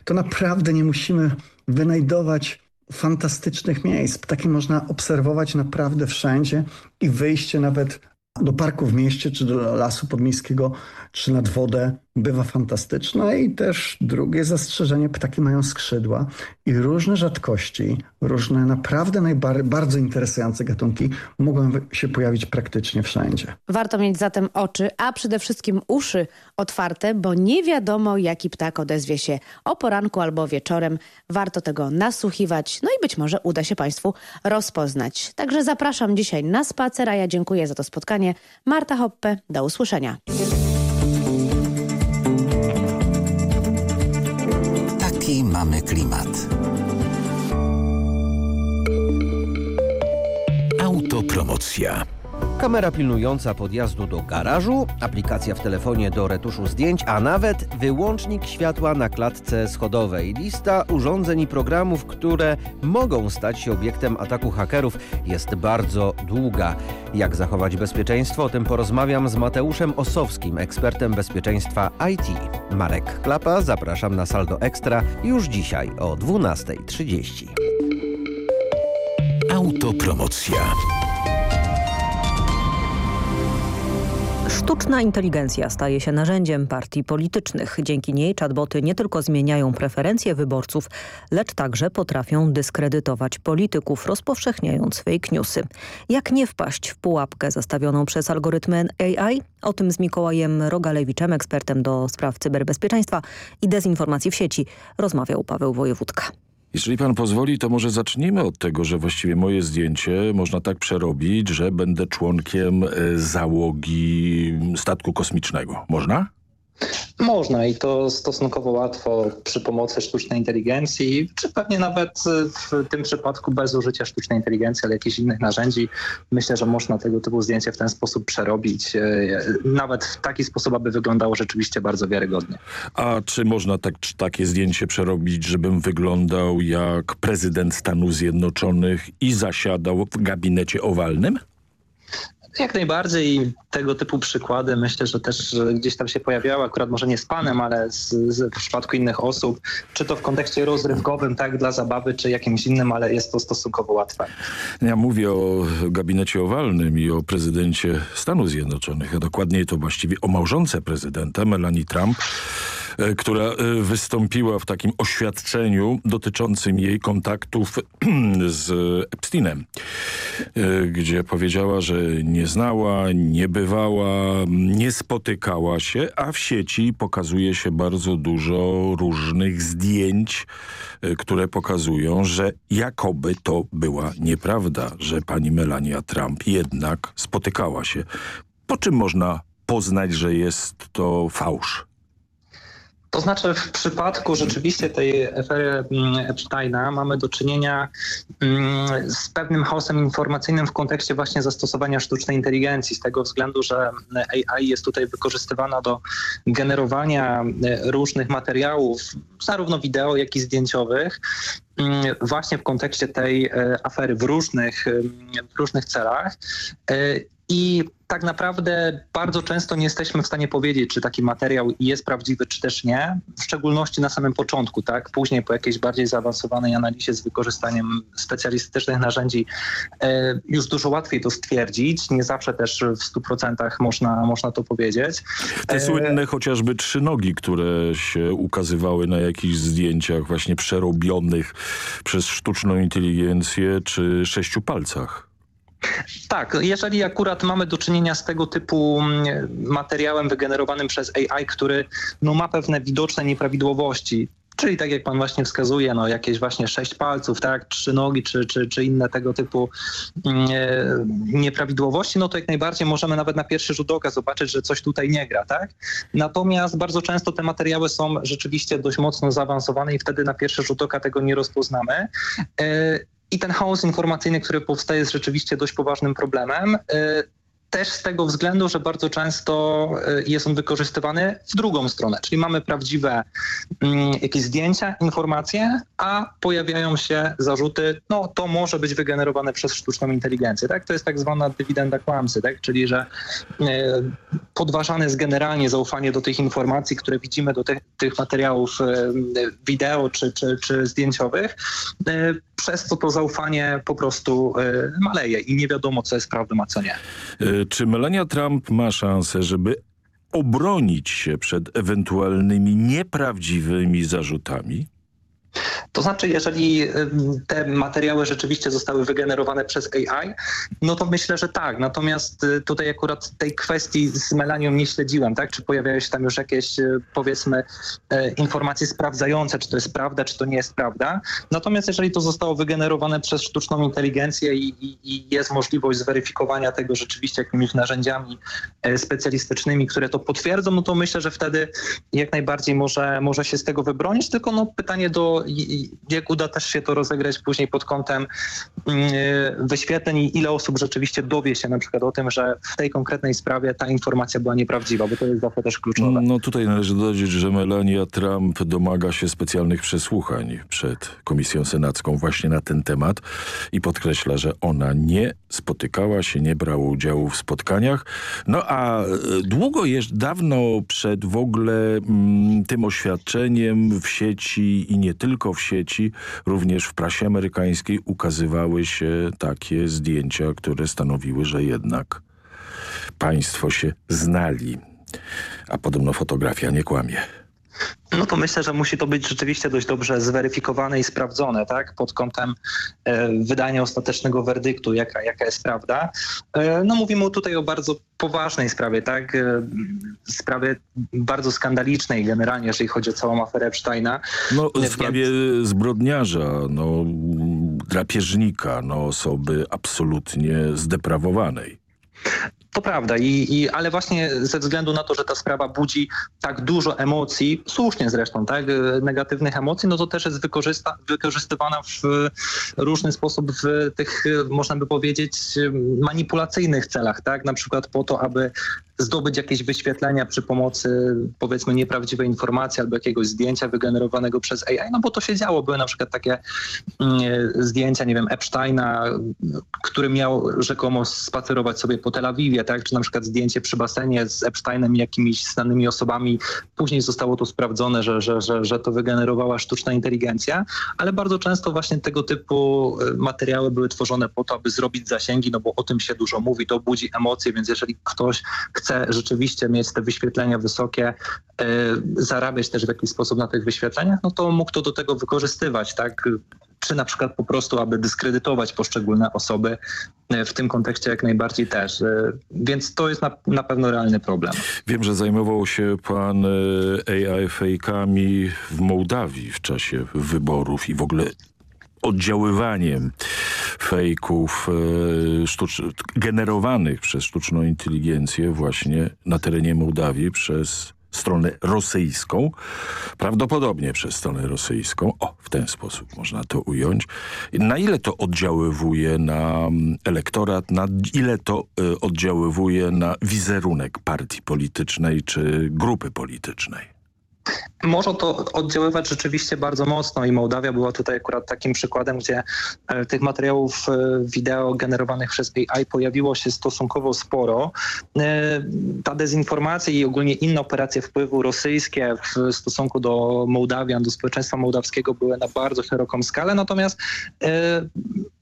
to naprawdę nie musimy wynajdować fantastycznych miejsc. Ptaki można obserwować naprawdę wszędzie i wyjście nawet do parku w mieście, czy do lasu podmiejskiego, czy nad wodę bywa fantastyczna. I też drugie zastrzeżenie, ptaki mają skrzydła i różne rzadkości, różne naprawdę najbardziej bardzo interesujące gatunki mogą się pojawić praktycznie wszędzie. Warto mieć zatem oczy, a przede wszystkim uszy otwarte, bo nie wiadomo jaki ptak odezwie się o poranku albo wieczorem. Warto tego nasłuchiwać, no i być może uda się Państwu rozpoznać. Także zapraszam dzisiaj na spacer, a ja dziękuję za to spotkanie. Marta Hoppe, do usłyszenia. Mamy klimat. Autopromocja. Kamera pilnująca podjazdu do garażu, aplikacja w telefonie do retuszu zdjęć, a nawet wyłącznik światła na klatce schodowej. Lista urządzeń i programów, które mogą stać się obiektem ataku hakerów jest bardzo długa. Jak zachować bezpieczeństwo? O tym porozmawiam z Mateuszem Osowskim, ekspertem bezpieczeństwa IT. Marek Klapa, zapraszam na Saldo Ekstra już dzisiaj o 12.30. Autopromocja. Sztuczna inteligencja staje się narzędziem partii politycznych. Dzięki niej chatboty nie tylko zmieniają preferencje wyborców, lecz także potrafią dyskredytować polityków, rozpowszechniając fake newsy. Jak nie wpaść w pułapkę zastawioną przez algorytmy AI? O tym z Mikołajem Rogalewiczem, ekspertem do spraw cyberbezpieczeństwa i dezinformacji w sieci, rozmawiał Paweł Wojewódka. Jeżeli pan pozwoli, to może zacznijmy od tego, że właściwie moje zdjęcie można tak przerobić, że będę członkiem e, załogi statku kosmicznego. Można? Można i to stosunkowo łatwo przy pomocy sztucznej inteligencji, czy pewnie nawet w tym przypadku bez użycia sztucznej inteligencji, ale jakichś innych narzędzi. Myślę, że można tego typu zdjęcie w ten sposób przerobić, e, nawet w taki sposób, aby wyglądało rzeczywiście bardzo wiarygodnie. A czy można tak, takie zdjęcie przerobić, żebym wyglądał jak prezydent Stanów Zjednoczonych i zasiadał w gabinecie owalnym? Jak najbardziej tego typu przykłady myślę, że też gdzieś tam się pojawiały, akurat może nie z panem, ale z, z, w przypadku innych osób, czy to w kontekście rozrywkowym, tak, dla zabawy, czy jakimś innym, ale jest to stosunkowo łatwe. Ja mówię o gabinecie owalnym i o prezydencie Stanów Zjednoczonych, a dokładniej to właściwie o małżonce prezydenta Melanie Trump, która e, wystąpiła w takim oświadczeniu dotyczącym jej kontaktów z Epsteinem, e, gdzie powiedziała, że nie znała, nie bywała, nie spotykała się, a w sieci pokazuje się bardzo dużo różnych zdjęć, które pokazują, że jakoby to była nieprawda, że pani Melania Trump jednak spotykała się. Po czym można poznać, że jest to fałsz? To znaczy w przypadku rzeczywiście tej afery mm, Epsteina mamy do czynienia mm, z pewnym chaosem informacyjnym w kontekście właśnie zastosowania sztucznej inteligencji, z tego względu, że AI jest tutaj wykorzystywana do generowania różnych materiałów, zarówno wideo, jak i zdjęciowych, mm, właśnie w kontekście tej e, afery w różnych, w różnych celach. E, I tak naprawdę bardzo często nie jesteśmy w stanie powiedzieć, czy taki materiał jest prawdziwy, czy też nie, w szczególności na samym początku, tak? Później po jakiejś bardziej zaawansowanej analizie z wykorzystaniem specjalistycznych narzędzi e, już dużo łatwiej to stwierdzić. Nie zawsze też w 100% można, można to powiedzieć. Te e... słynne chociażby trzy nogi, które się ukazywały na jakichś zdjęciach właśnie przerobionych przez sztuczną inteligencję, czy sześciu palcach. Tak, jeżeli akurat mamy do czynienia z tego typu mm, materiałem wygenerowanym przez AI, który no, ma pewne widoczne nieprawidłowości, Czyli tak jak pan właśnie wskazuje, no jakieś właśnie sześć palców, tak, trzy nogi, czy, czy, czy inne tego typu mm, e, nieprawidłowości, no to jak najbardziej możemy nawet na pierwszy rzut oka zobaczyć, że coś tutaj nie gra, tak? Natomiast bardzo często te materiały są rzeczywiście dość mocno zaawansowane i wtedy na pierwszy rzut oka tego nie rozpoznamy. I ten chaos informacyjny, który powstaje jest rzeczywiście dość poważnym problemem. Też z tego względu, że bardzo często y, jest on wykorzystywany w drugą stronę, czyli mamy prawdziwe mm, jakieś zdjęcia, informacje, a pojawiają się zarzuty, no to może być wygenerowane przez sztuczną inteligencję. Tak? To jest tak zwana dywidenda kłamcy, tak? czyli że y, podważane jest generalnie zaufanie do tych informacji, które widzimy, do tych, tych materiałów y, wideo czy, czy, czy zdjęciowych, przez co to zaufanie po prostu maleje i nie wiadomo, co jest prawdą, a co nie. Czy Melania Trump ma szansę, żeby obronić się przed ewentualnymi nieprawdziwymi zarzutami? To znaczy, jeżeli te materiały rzeczywiście zostały wygenerowane przez AI, no to myślę, że tak. Natomiast y, tutaj akurat tej kwestii z Melanią nie śledziłem, tak? Czy pojawiają się tam już jakieś, y, powiedzmy, e, informacje sprawdzające, czy to jest prawda, czy to nie jest prawda. Natomiast jeżeli to zostało wygenerowane przez sztuczną inteligencję i, i, i jest możliwość zweryfikowania tego rzeczywiście jakimiś narzędziami e, specjalistycznymi, które to potwierdzą, no to myślę, że wtedy jak najbardziej może, może się z tego wybronić. Tylko no pytanie do jak uda też się to rozegrać później pod kątem mm, wyświetleń i ile osób rzeczywiście dowie się na przykład o tym, że w tej konkretnej sprawie ta informacja była nieprawdziwa, bo to jest zawsze też kluczowe. No tutaj należy dodać, że Melania Trump domaga się specjalnych przesłuchań przed Komisją Senacką właśnie na ten temat i podkreśla, że ona nie spotykała się, nie brała udziału w spotkaniach. No a e, długo jeszcze, dawno przed w ogóle mm, tym oświadczeniem w sieci i nie tylko w sieci, również w prasie amerykańskiej ukazywały się takie zdjęcia, które stanowiły, że jednak państwo się znali. A podobno fotografia nie kłamie no to myślę, że musi to być rzeczywiście dość dobrze zweryfikowane i sprawdzone, tak, pod kątem e, wydania ostatecznego werdyktu, jaka, jaka jest prawda. E, no mówimy tutaj o bardzo poważnej sprawie, tak, e, sprawie bardzo skandalicznej generalnie, jeżeli chodzi o całą aferę Epsteina. No w sprawie zbrodniarza, no drapieżnika, no osoby absolutnie zdeprawowanej. To prawda, I, i, ale właśnie ze względu na to, że ta sprawa budzi tak dużo emocji, słusznie zresztą, tak, negatywnych emocji, no to też jest wykorzysta, wykorzystywana w różny sposób w tych, można by powiedzieć, manipulacyjnych celach, tak, na przykład po to, aby zdobyć jakieś wyświetlenia przy pomocy powiedzmy nieprawdziwej informacji albo jakiegoś zdjęcia wygenerowanego przez AI, no bo to się działo. Były na przykład takie mm, zdjęcia, nie wiem, Epsteina, który miał rzekomo spacerować sobie po Tel Awiwie, tak? czy na przykład zdjęcie przy basenie z Epsteinem i jakimiś znanymi osobami. Później zostało to sprawdzone, że, że, że, że to wygenerowała sztuczna inteligencja, ale bardzo często właśnie tego typu y, materiały były tworzone po to, aby zrobić zasięgi, no bo o tym się dużo mówi, to budzi emocje, więc jeżeli ktoś chce rzeczywiście mieć te wyświetlenia wysokie, e, zarabiać też w jakiś sposób na tych wyświetleniach, no to mógł to do tego wykorzystywać, tak? Czy na przykład po prostu, aby dyskredytować poszczególne osoby, e, w tym kontekście jak najbardziej też. E, więc to jest na, na pewno realny problem. Wiem, że zajmował się pan AI fejkami w Mołdawii w czasie wyborów i w ogóle oddziaływaniem fejków e, generowanych przez sztuczną inteligencję właśnie na terenie Mołdawii przez stronę rosyjską, prawdopodobnie przez stronę rosyjską, o, w ten sposób można to ująć. Na ile to oddziaływuje na mm, elektorat, na ile to y, oddziaływuje na wizerunek partii politycznej czy grupy politycznej? Może to oddziaływać rzeczywiście bardzo mocno i Mołdawia była tutaj akurat takim przykładem, gdzie e, tych materiałów e, wideo generowanych przez AI pojawiło się stosunkowo sporo. E, ta dezinformacja i ogólnie inne operacje wpływu rosyjskie w stosunku do Mołdawian, do społeczeństwa mołdawskiego były na bardzo szeroką skalę, natomiast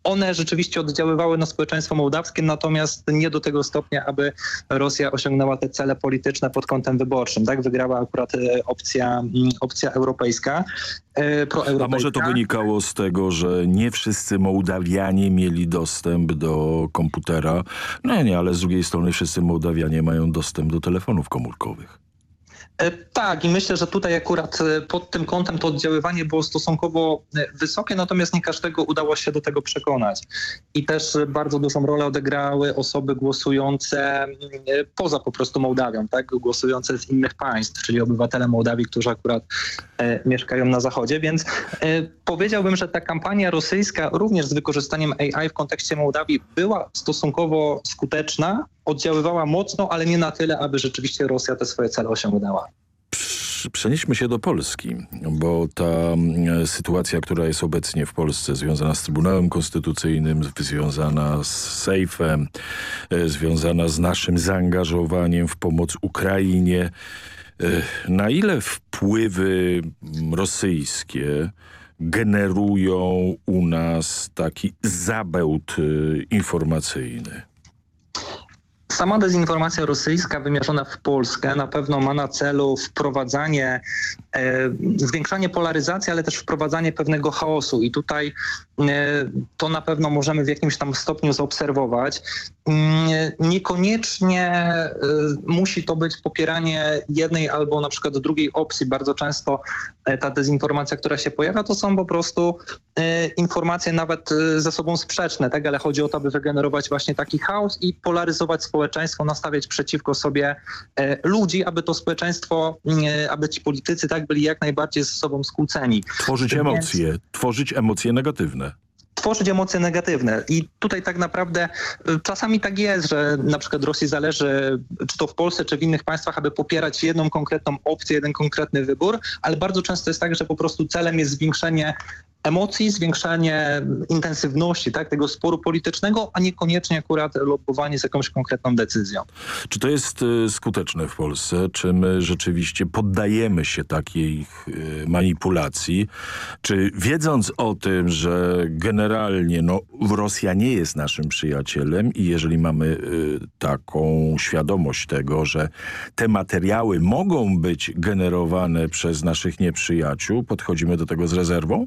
one rzeczywiście oddziaływały na społeczeństwo mołdawskie, natomiast nie do tego stopnia, aby Rosja osiągnęła te cele polityczne pod kątem wyborczym. Tak wygrała akurat opcja, mm, opcja europejska. E, A może to wynikało z tego, że nie wszyscy Mołdawianie mieli dostęp do komputera? No nie, ale z drugiej strony wszyscy Mołdawianie mają dostęp do telefonów komórkowych. E, tak i myślę, że tutaj akurat e, pod tym kątem to oddziaływanie było stosunkowo e, wysokie, natomiast nie każdego udało się do tego przekonać. I też bardzo dużą rolę odegrały osoby głosujące poza po prostu Mołdawią, tak? głosujące z innych państw, czyli obywatele Mołdawii, którzy akurat e, mieszkają na zachodzie, więc e, powiedziałbym, że ta kampania rosyjska również z wykorzystaniem AI w kontekście Mołdawii była stosunkowo skuteczna, oddziaływała mocno, ale nie na tyle, aby rzeczywiście Rosja te swoje cele osiągnęła przenieśmy się do Polski, bo ta mm, sytuacja, która jest obecnie w Polsce związana z Trybunałem Konstytucyjnym, związana z Sejfem, e, związana z naszym zaangażowaniem w pomoc Ukrainie, e, na ile wpływy rosyjskie generują u nas taki zabełt e, informacyjny? Sama dezinformacja rosyjska wymierzona w Polskę na pewno ma na celu wprowadzanie, zwiększanie polaryzacji, ale też wprowadzanie pewnego chaosu i tutaj e, to na pewno możemy w jakimś tam stopniu zaobserwować. Mm, niekoniecznie e, musi to być popieranie jednej albo na przykład drugiej opcji. Bardzo często e, ta dezinformacja, która się pojawia, to są po prostu e, informacje nawet ze sobą sprzeczne, tak? ale chodzi o to, aby wygenerować właśnie taki chaos i polaryzować społeczeństwo, nastawiać przeciwko sobie ludzi, aby to społeczeństwo, aby ci politycy tak byli jak najbardziej ze sobą skłóceni. Tworzyć emocje, Więc... tworzyć emocje negatywne tworzyć emocje negatywne. I tutaj tak naprawdę y, czasami tak jest, że na przykład Rosji zależy, czy to w Polsce, czy w innych państwach, aby popierać jedną konkretną opcję, jeden konkretny wybór, ale bardzo często jest tak, że po prostu celem jest zwiększenie emocji, zwiększanie intensywności tak, tego sporu politycznego, a niekoniecznie akurat lobbowanie z jakąś konkretną decyzją. Czy to jest y, skuteczne w Polsce? Czy my rzeczywiście poddajemy się takiej y, manipulacji? Czy wiedząc o tym, że generalnie no, Rosja nie jest naszym przyjacielem i jeżeli mamy y, taką świadomość tego, że te materiały mogą być generowane przez naszych nieprzyjaciół, podchodzimy do tego z rezerwą?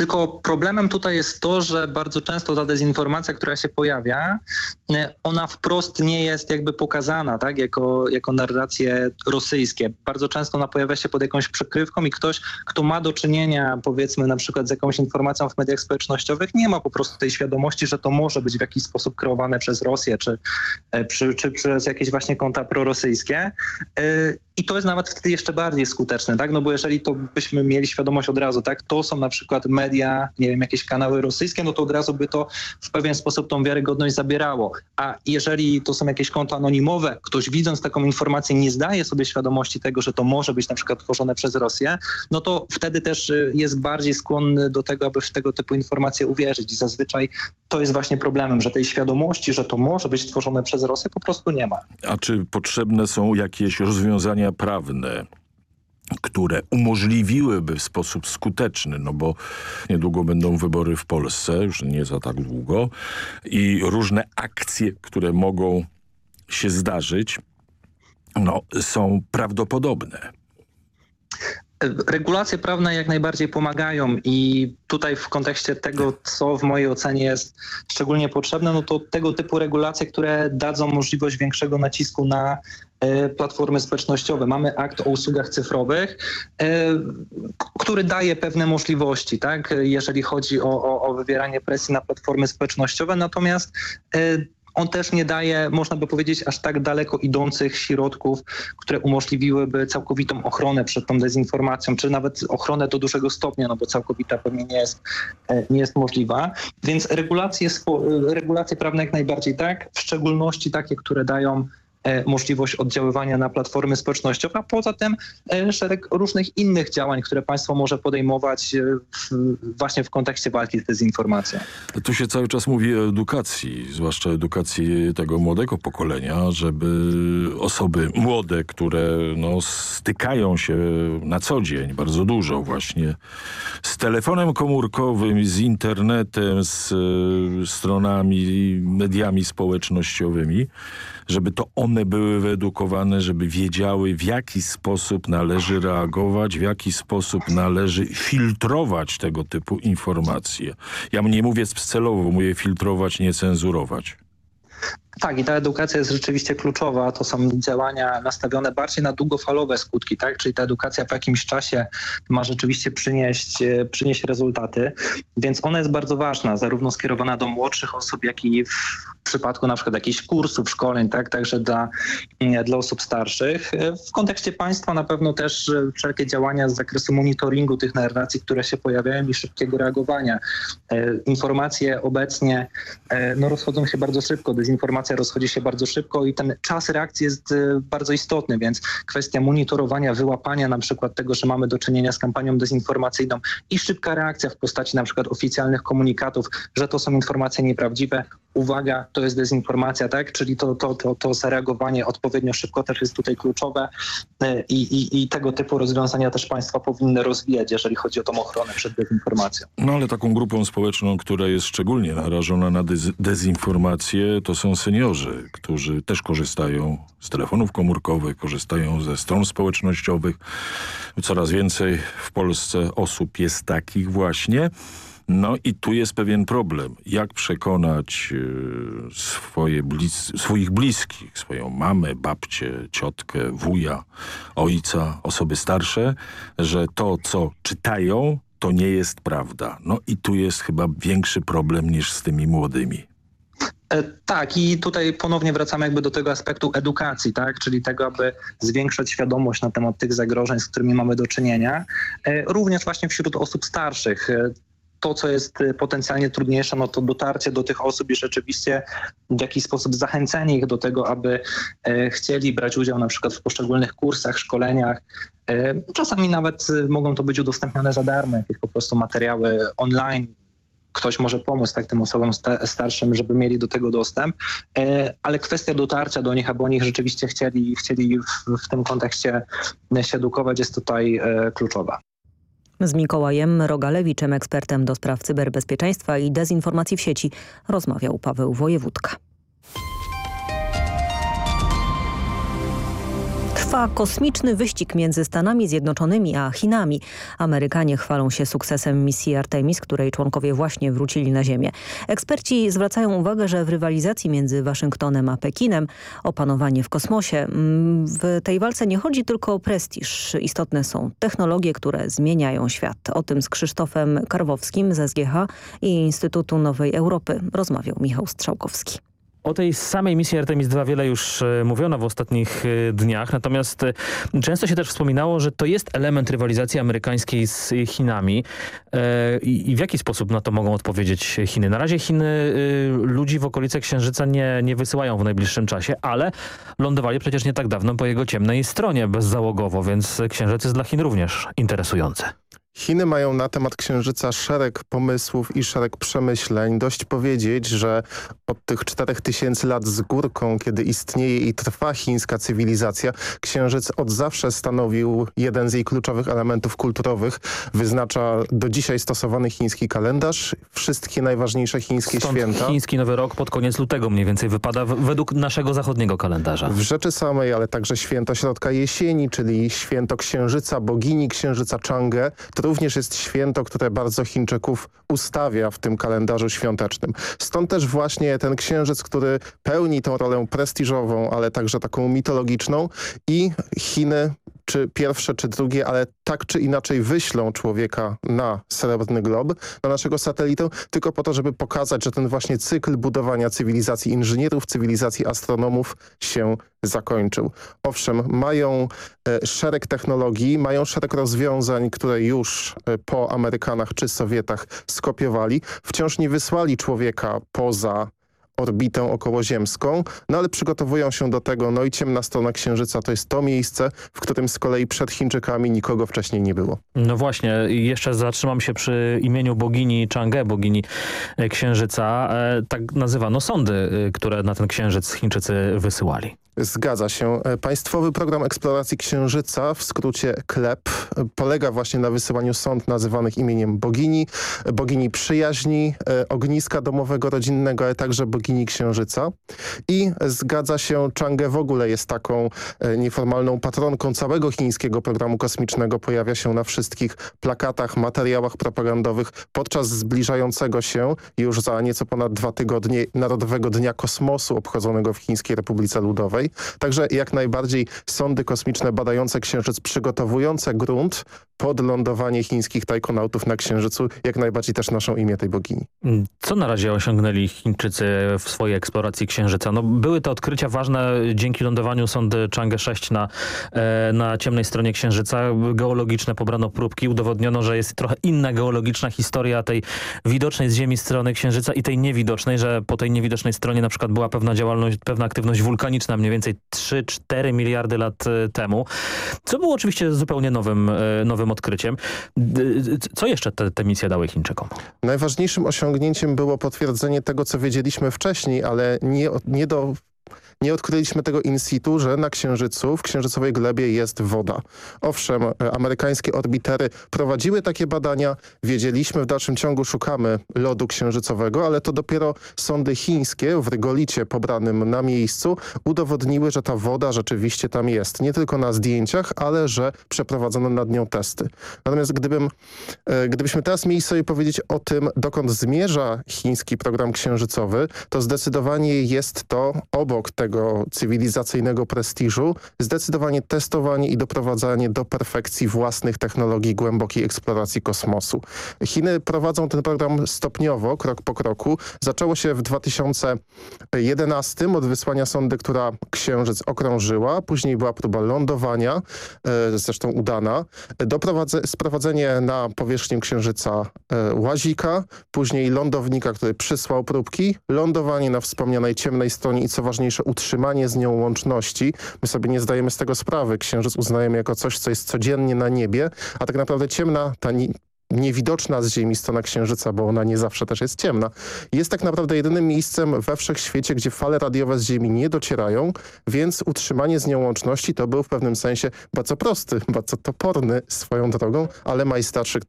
Tylko problemem tutaj jest to, że bardzo często ta dezinformacja, która się pojawia, e, ona wprost nie jest jakby pokazana tak, jako, jako narracje rosyjskie. Bardzo często ona pojawia się pod jakąś przykrywką i ktoś, kto ma do czynienia powiedzmy na przykład z jakąś informacją w mediach społecznościowych, nie ma po prostu tej świadomości, że to może być w jakiś sposób kreowane przez Rosję czy, e, czy, czy przez jakieś właśnie konta prorosyjskie. E, I to jest nawet wtedy jeszcze bardziej skuteczne, tak? No bo jeżeli to byśmy mieli świadomość od razu, tak? To są na przykład media media, nie wiem, jakieś kanały rosyjskie, no to od razu by to w pewien sposób tą wiarygodność zabierało. A jeżeli to są jakieś konta anonimowe, ktoś widząc taką informację nie zdaje sobie świadomości tego, że to może być na przykład tworzone przez Rosję, no to wtedy też y, jest bardziej skłonny do tego, aby w tego typu informacje uwierzyć. I zazwyczaj to jest właśnie problemem, że tej świadomości, że to może być tworzone przez Rosję po prostu nie ma. A czy potrzebne są jakieś rozwiązania prawne? Które umożliwiłyby w sposób skuteczny, no bo niedługo będą wybory w Polsce, już nie za tak długo i różne akcje, które mogą się zdarzyć, no, są prawdopodobne. Regulacje prawne jak najbardziej pomagają i tutaj w kontekście tego, co w mojej ocenie jest szczególnie potrzebne, no to tego typu regulacje, które dadzą możliwość większego nacisku na e, platformy społecznościowe. Mamy akt o usługach cyfrowych, e, który daje pewne możliwości, tak, jeżeli chodzi o, o, o wywieranie presji na platformy społecznościowe, natomiast e, on też nie daje, można by powiedzieć, aż tak daleko idących środków, które umożliwiłyby całkowitą ochronę przed tą dezinformacją, czy nawet ochronę do dużego stopnia, no bo całkowita pewnie nie jest, e, nie jest możliwa. Więc regulacje, regulacje prawne jak najbardziej tak, w szczególności takie, które dają E, możliwość oddziaływania na platformy społecznościowe, a poza tym e, szereg różnych innych działań, które państwo może podejmować e, właśnie w kontekście walki z dezinformacją. Tu się cały czas mówi o edukacji, zwłaszcza edukacji tego młodego pokolenia, żeby osoby młode, które no, stykają się na co dzień bardzo dużo właśnie z telefonem komórkowym, z internetem, z stronami, mediami społecznościowymi, żeby to one były wyedukowane, żeby wiedziały w jaki sposób należy reagować, w jaki sposób należy filtrować tego typu informacje. Ja nie mówię celowo, mówię filtrować, nie cenzurować. Tak, i ta edukacja jest rzeczywiście kluczowa. To są działania nastawione bardziej na długofalowe skutki, tak? Czyli ta edukacja po jakimś czasie ma rzeczywiście przynieść, e, przynieść rezultaty, więc ona jest bardzo ważna, zarówno skierowana do młodszych osób, jak i w przypadku na przykład jakichś kursów, szkoleń, tak? Także dla, mm, dla osób starszych. E, w kontekście państwa na pewno też e, wszelkie działania z zakresu monitoringu tych narracji, które się pojawiają i szybkiego reagowania. Informacje obecnie no, rozchodzą się bardzo szybko, dezinformacja informacja rozchodzi się bardzo szybko i ten czas reakcji jest y, bardzo istotny, więc kwestia monitorowania, wyłapania na przykład tego, że mamy do czynienia z kampanią dezinformacyjną i szybka reakcja w postaci na przykład oficjalnych komunikatów, że to są informacje nieprawdziwe, uwaga, to jest dezinformacja, tak? Czyli to, to, to, to zareagowanie odpowiednio szybko też jest tutaj kluczowe y, i, i, i tego typu rozwiązania też państwa powinny rozwijać, jeżeli chodzi o tą ochronę przed dezinformacją. No ale taką grupą społeczną, która jest szczególnie narażona na dez dezinformację, to są seniorzy, którzy też korzystają z telefonów komórkowych, korzystają ze stron społecznościowych. Coraz więcej w Polsce osób jest takich właśnie. No i tu jest pewien problem. Jak przekonać e, swoje blis swoich bliskich, swoją mamę, babcię, ciotkę, wuja, ojca, osoby starsze, że to, co czytają, to nie jest prawda. No i tu jest chyba większy problem niż z tymi młodymi. E, tak i tutaj ponownie wracamy jakby do tego aspektu edukacji, tak, czyli tego, aby zwiększać świadomość na temat tych zagrożeń, z którymi mamy do czynienia, e, również właśnie wśród osób starszych. To, co jest potencjalnie trudniejsze, no to dotarcie do tych osób i rzeczywiście w jakiś sposób zachęcenie ich do tego, aby e, chcieli brać udział na przykład w poszczególnych kursach, szkoleniach. E, czasami nawet mogą to być udostępnione za darmo, jakieś po prostu materiały online, ktoś może pomóc tak tym osobom starszym, żeby mieli do tego dostęp, e, ale kwestia dotarcia do nich, aby oni rzeczywiście chcieli, chcieli w, w tym kontekście się edukować jest tutaj kluczowa. Z Mikołajem Rogalewiczem, ekspertem do spraw cyberbezpieczeństwa i dezinformacji w sieci, rozmawiał Paweł Wojewódka. Trwa kosmiczny wyścig między Stanami Zjednoczonymi a Chinami. Amerykanie chwalą się sukcesem misji Artemis, której członkowie właśnie wrócili na Ziemię. Eksperci zwracają uwagę, że w rywalizacji między Waszyngtonem a Pekinem o panowanie w kosmosie mm, w tej walce nie chodzi tylko o prestiż. Istotne są technologie, które zmieniają świat. O tym z Krzysztofem Karwowskim z SGH i Instytutu Nowej Europy rozmawiał Michał Strzałkowski. O tej samej misji Artemis II wiele już e, mówiono w ostatnich e, dniach, natomiast e, często się też wspominało, że to jest element rywalizacji amerykańskiej z Chinami. I w jaki sposób na to mogą odpowiedzieć Chiny? Na razie Chiny ludzi w okolice Księżyca nie, nie wysyłają w najbliższym czasie, ale lądowali przecież nie tak dawno po jego ciemnej stronie bezzałogowo, więc Księżyc jest dla Chin również interesujący. Chiny mają na temat Księżyca szereg pomysłów i szereg przemyśleń. Dość powiedzieć, że od tych 4000 lat z górką, kiedy istnieje i trwa chińska cywilizacja, Księżyc od zawsze stanowił jeden z jej kluczowych elementów kulturowych. Wyznacza do dzisiaj stosowany chiński kalendarz, wszystkie najważniejsze chińskie Stąd święta. chiński Nowy Rok pod koniec lutego mniej więcej wypada według naszego zachodniego kalendarza. W rzeczy samej, ale także święto środka jesieni, czyli święto Księżyca, bogini Księżyca Chang'e. Również jest święto, które bardzo Chińczyków ustawia w tym kalendarzu świątecznym. Stąd też właśnie ten księżyc, który pełni tą rolę prestiżową, ale także taką mitologiczną i Chiny czy pierwsze, czy drugie, ale tak czy inaczej wyślą człowieka na Srebrny Glob, na naszego satelitę, tylko po to, żeby pokazać, że ten właśnie cykl budowania cywilizacji inżynierów, cywilizacji astronomów się zakończył. Owszem, mają e, szereg technologii, mają szereg rozwiązań, które już e, po Amerykanach czy Sowietach skopiowali. Wciąż nie wysłali człowieka poza orbitę okołoziemską, no ale przygotowują się do tego, no i ciemna strona Księżyca to jest to miejsce, w którym z kolei przed Chińczykami nikogo wcześniej nie było. No właśnie, jeszcze zatrzymam się przy imieniu bogini Chang'e, bogini e, Księżyca. E, tak nazywano sądy, e, które na ten Księżyc Chińczycy wysyłali. Zgadza się. E, państwowy Program Eksploracji Księżyca, w skrócie KLEP, e, polega właśnie na wysyłaniu sąd nazywanych imieniem bogini, e, bogini przyjaźni, ogniska domowego, rodzinnego, ale także bogini Księżyca. I zgadza się, Chang'e w ogóle jest taką nieformalną patronką całego chińskiego programu kosmicznego. Pojawia się na wszystkich plakatach, materiałach propagandowych podczas zbliżającego się już za nieco ponad dwa tygodnie Narodowego Dnia Kosmosu obchodzonego w Chińskiej Republice Ludowej. Także jak najbardziej sondy kosmiczne badające Księżyc, przygotowujące grunt pod lądowanie chińskich tajkonautów na Księżycu, jak najbardziej też noszą imię tej bogini. Co na razie osiągnęli Chińczycy w swojej eksploracji Księżyca? No, były to odkrycia ważne dzięki lądowaniu sondy Chang'e 6 na, e, na ciemnej stronie Księżyca. Geologiczne pobrano próbki, udowodniono, że jest trochę inna geologiczna historia tej widocznej z Ziemi strony Księżyca i tej niewidocznej, że po tej niewidocznej stronie na przykład była pewna działalność, pewna aktywność wulkaniczna mniej więcej 3-4 miliardy lat e, temu, co było oczywiście zupełnie nowym, e, nowym odkryciem. Co jeszcze te, te misje dały Chińczykom? Najważniejszym osiągnięciem było potwierdzenie tego, co wiedzieliśmy wcześniej, ale nie, nie do nie odkryliśmy tego in situ, że na Księżycu, w księżycowej glebie jest woda. Owszem, e, amerykańskie orbitery prowadziły takie badania, wiedzieliśmy, w dalszym ciągu szukamy lodu księżycowego, ale to dopiero sondy chińskie w rygolicie pobranym na miejscu udowodniły, że ta woda rzeczywiście tam jest. Nie tylko na zdjęciach, ale że przeprowadzono nad nią testy. Natomiast gdybym, e, gdybyśmy teraz mieli sobie powiedzieć o tym, dokąd zmierza chiński program księżycowy, to zdecydowanie jest to obok tego tego cywilizacyjnego prestiżu, zdecydowanie testowanie i doprowadzanie do perfekcji własnych technologii głębokiej eksploracji kosmosu. Chiny prowadzą ten program stopniowo, krok po kroku. Zaczęło się w 2011 od wysłania sondy, która Księżyc okrążyła. Później była próba lądowania, e, zresztą udana. Sprowadzenie na powierzchnię Księżyca e, łazika, później lądownika, który przysłał próbki, lądowanie na wspomnianej ciemnej stronie i co ważniejsze utrzymanie z nią łączności. My sobie nie zdajemy z tego sprawy. Księżyc uznajemy jako coś, co jest codziennie na niebie, a tak naprawdę ciemna, ta niewidoczna z Ziemi strona Księżyca, bo ona nie zawsze też jest ciemna, jest tak naprawdę jedynym miejscem we wszechświecie, gdzie fale radiowe z Ziemi nie docierają, więc utrzymanie z nią łączności to był w pewnym sensie bardzo prosty, bardzo toporny swoją drogą, ale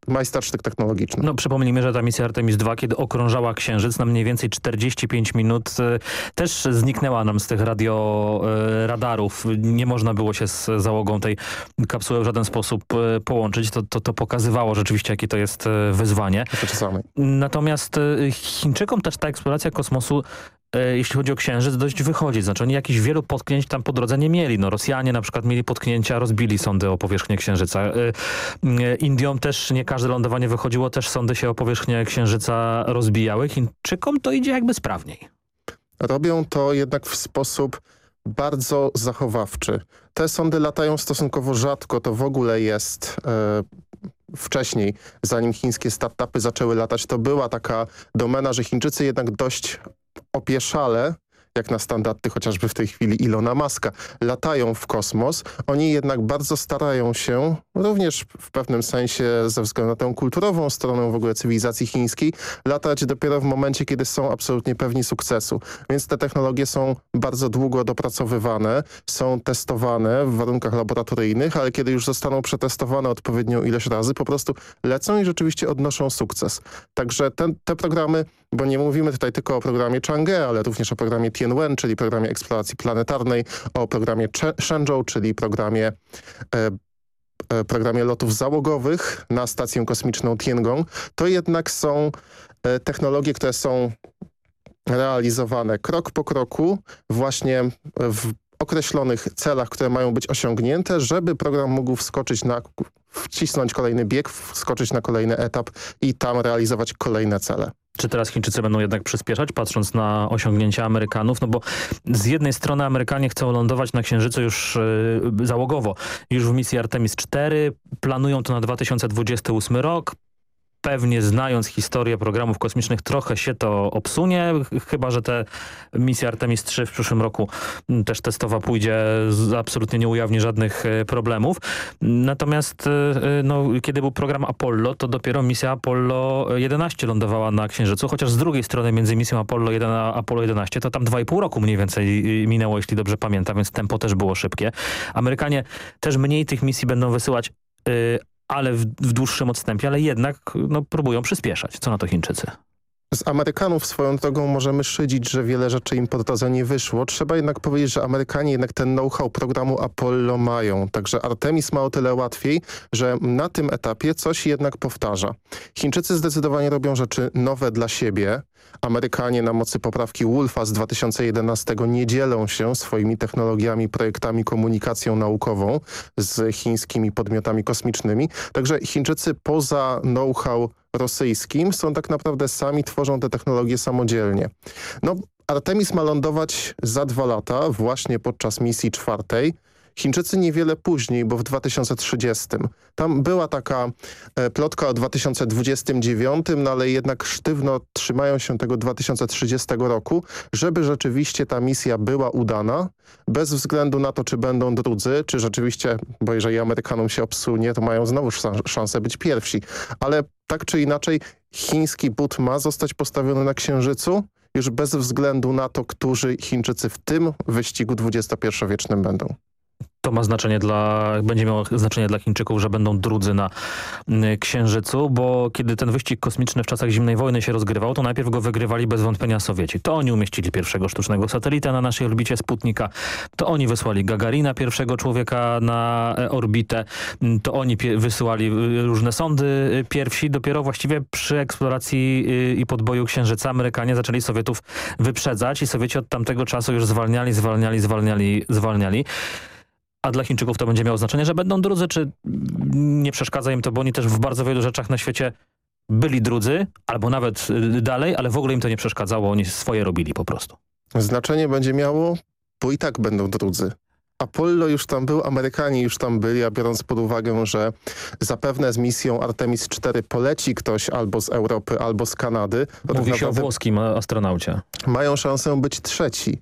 majstersztyk, technologiczny. No przypomnijmy, że ta misja Artemis II, kiedy okrążała Księżyc na mniej więcej 45 minut, e, też zniknęła nam z tych radio e, radarów. Nie można było się z załogą tej kapsuły w żaden sposób e, połączyć. To, to, to pokazywało rzeczywiście, jakie to jest e, wyzwanie. Natomiast e, Chińczykom też ta eksploracja kosmosu e, jeśli chodzi o Księżyc, dość wychodzi. Znaczy oni jakichś wielu potknięć tam po drodze nie mieli. No, Rosjanie na przykład mieli potknięcia, rozbili sondy o powierzchnię Księżyca. Indiom też nie każde lądowanie wychodziło, też sondy się o powierzchnię Księżyca rozbijały. Chińczykom to idzie jakby sprawniej. Robią to jednak w sposób bardzo zachowawczy. Te sondy latają stosunkowo rzadko, to w ogóle jest wcześniej, zanim chińskie startupy zaczęły latać, to była taka domena, że Chińczycy jednak dość opieszale jak na standardy chociażby w tej chwili Ilona Maska, latają w kosmos. Oni jednak bardzo starają się, również w pewnym sensie ze względu na tę kulturową stronę w ogóle cywilizacji chińskiej, latać dopiero w momencie, kiedy są absolutnie pewni sukcesu. Więc te technologie są bardzo długo dopracowywane, są testowane w warunkach laboratoryjnych, ale kiedy już zostaną przetestowane odpowiednią ilość razy, po prostu lecą i rzeczywiście odnoszą sukces. Także ten, te programy, bo nie mówimy tutaj tylko o programie Chang'e, ale również o programie Tianwen, czyli programie eksploracji planetarnej, o programie Shenzhou, czyli programie e, e, programie lotów załogowych na stację kosmiczną Tiangong, to jednak są e, technologie, które są realizowane krok po kroku właśnie w określonych celach, które mają być osiągnięte, żeby program mógł wskoczyć na wcisnąć kolejny bieg, wskoczyć na kolejny etap i tam realizować kolejne cele. Czy teraz Chińczycy będą jednak przyspieszać, patrząc na osiągnięcia Amerykanów? No bo z jednej strony Amerykanie chcą lądować na Księżycu już yy, załogowo, już w misji Artemis 4, planują to na 2028 rok, pewnie znając historię programów kosmicznych trochę się to obsunie, chyba że te misja Artemis 3 w przyszłym roku mm, też testowa pójdzie, absolutnie nie ujawni żadnych e, problemów. Natomiast e, e, no, kiedy był program Apollo, to dopiero misja Apollo 11 lądowała na Księżycu, chociaż z drugiej strony między misją Apollo 1 a Apollo 11 to tam 2,5 roku mniej więcej minęło, jeśli dobrze pamiętam, więc tempo też było szybkie. Amerykanie też mniej tych misji będą wysyłać, ale w, w dłuższym odstępie, ale jednak no, próbują przyspieszać. Co na to Chińczycy? Z Amerykanów swoją drogą możemy szydzić, że wiele rzeczy im po drodze nie wyszło. Trzeba jednak powiedzieć, że Amerykanie jednak ten know-how programu Apollo mają. Także Artemis ma o tyle łatwiej, że na tym etapie coś jednak powtarza. Chińczycy zdecydowanie robią rzeczy nowe dla siebie. Amerykanie na mocy poprawki Wolfa z 2011 nie dzielą się swoimi technologiami, projektami, komunikacją naukową z chińskimi podmiotami kosmicznymi. Także Chińczycy poza know-how rosyjskim są tak naprawdę sami tworzą te technologie samodzielnie. No, Artemis ma lądować za dwa lata, właśnie podczas misji czwartej. Chińczycy niewiele później, bo w 2030. Tam była taka e, plotka o 2029, no ale jednak sztywno trzymają się tego 2030 roku, żeby rzeczywiście ta misja była udana, bez względu na to, czy będą drudzy, czy rzeczywiście, bo jeżeli Amerykanom się obsunie, to mają znowu szansę być pierwsi. Ale tak czy inaczej, chiński but ma zostać postawiony na Księżycu, już bez względu na to, którzy Chińczycy w tym wyścigu XXI-wiecznym będą to ma znaczenie dla, będzie miało znaczenie dla Chińczyków, że będą drudzy na mm, Księżycu, bo kiedy ten wyścig kosmiczny w czasach zimnej wojny się rozgrywał, to najpierw go wygrywali bez wątpienia Sowieci. To oni umieścili pierwszego sztucznego satelita na naszej orbicie Sputnika, to oni wysłali Gagarina, pierwszego człowieka na e, orbitę, mm, to oni wysyłali y, różne sondy y, pierwsi. Dopiero właściwie przy eksploracji y, i podboju Księżyca Amerykanie zaczęli Sowietów wyprzedzać i Sowieci od tamtego czasu już zwalniali, zwalniali, zwalniali, zwalniali. A dla Chińczyków to będzie miało znaczenie, że będą drudzy, czy nie przeszkadza im to, bo oni też w bardzo wielu rzeczach na świecie byli drudzy, albo nawet y, dalej, ale w ogóle im to nie przeszkadzało, oni swoje robili po prostu. Znaczenie będzie miało, bo i tak będą drudzy. Apollo już tam był, Amerykanie już tam byli, a biorąc pod uwagę, że zapewne z misją Artemis 4 poleci ktoś albo z Europy, albo z Kanady. Mówi się o włoskim astronaucie. Mają szansę być trzeci.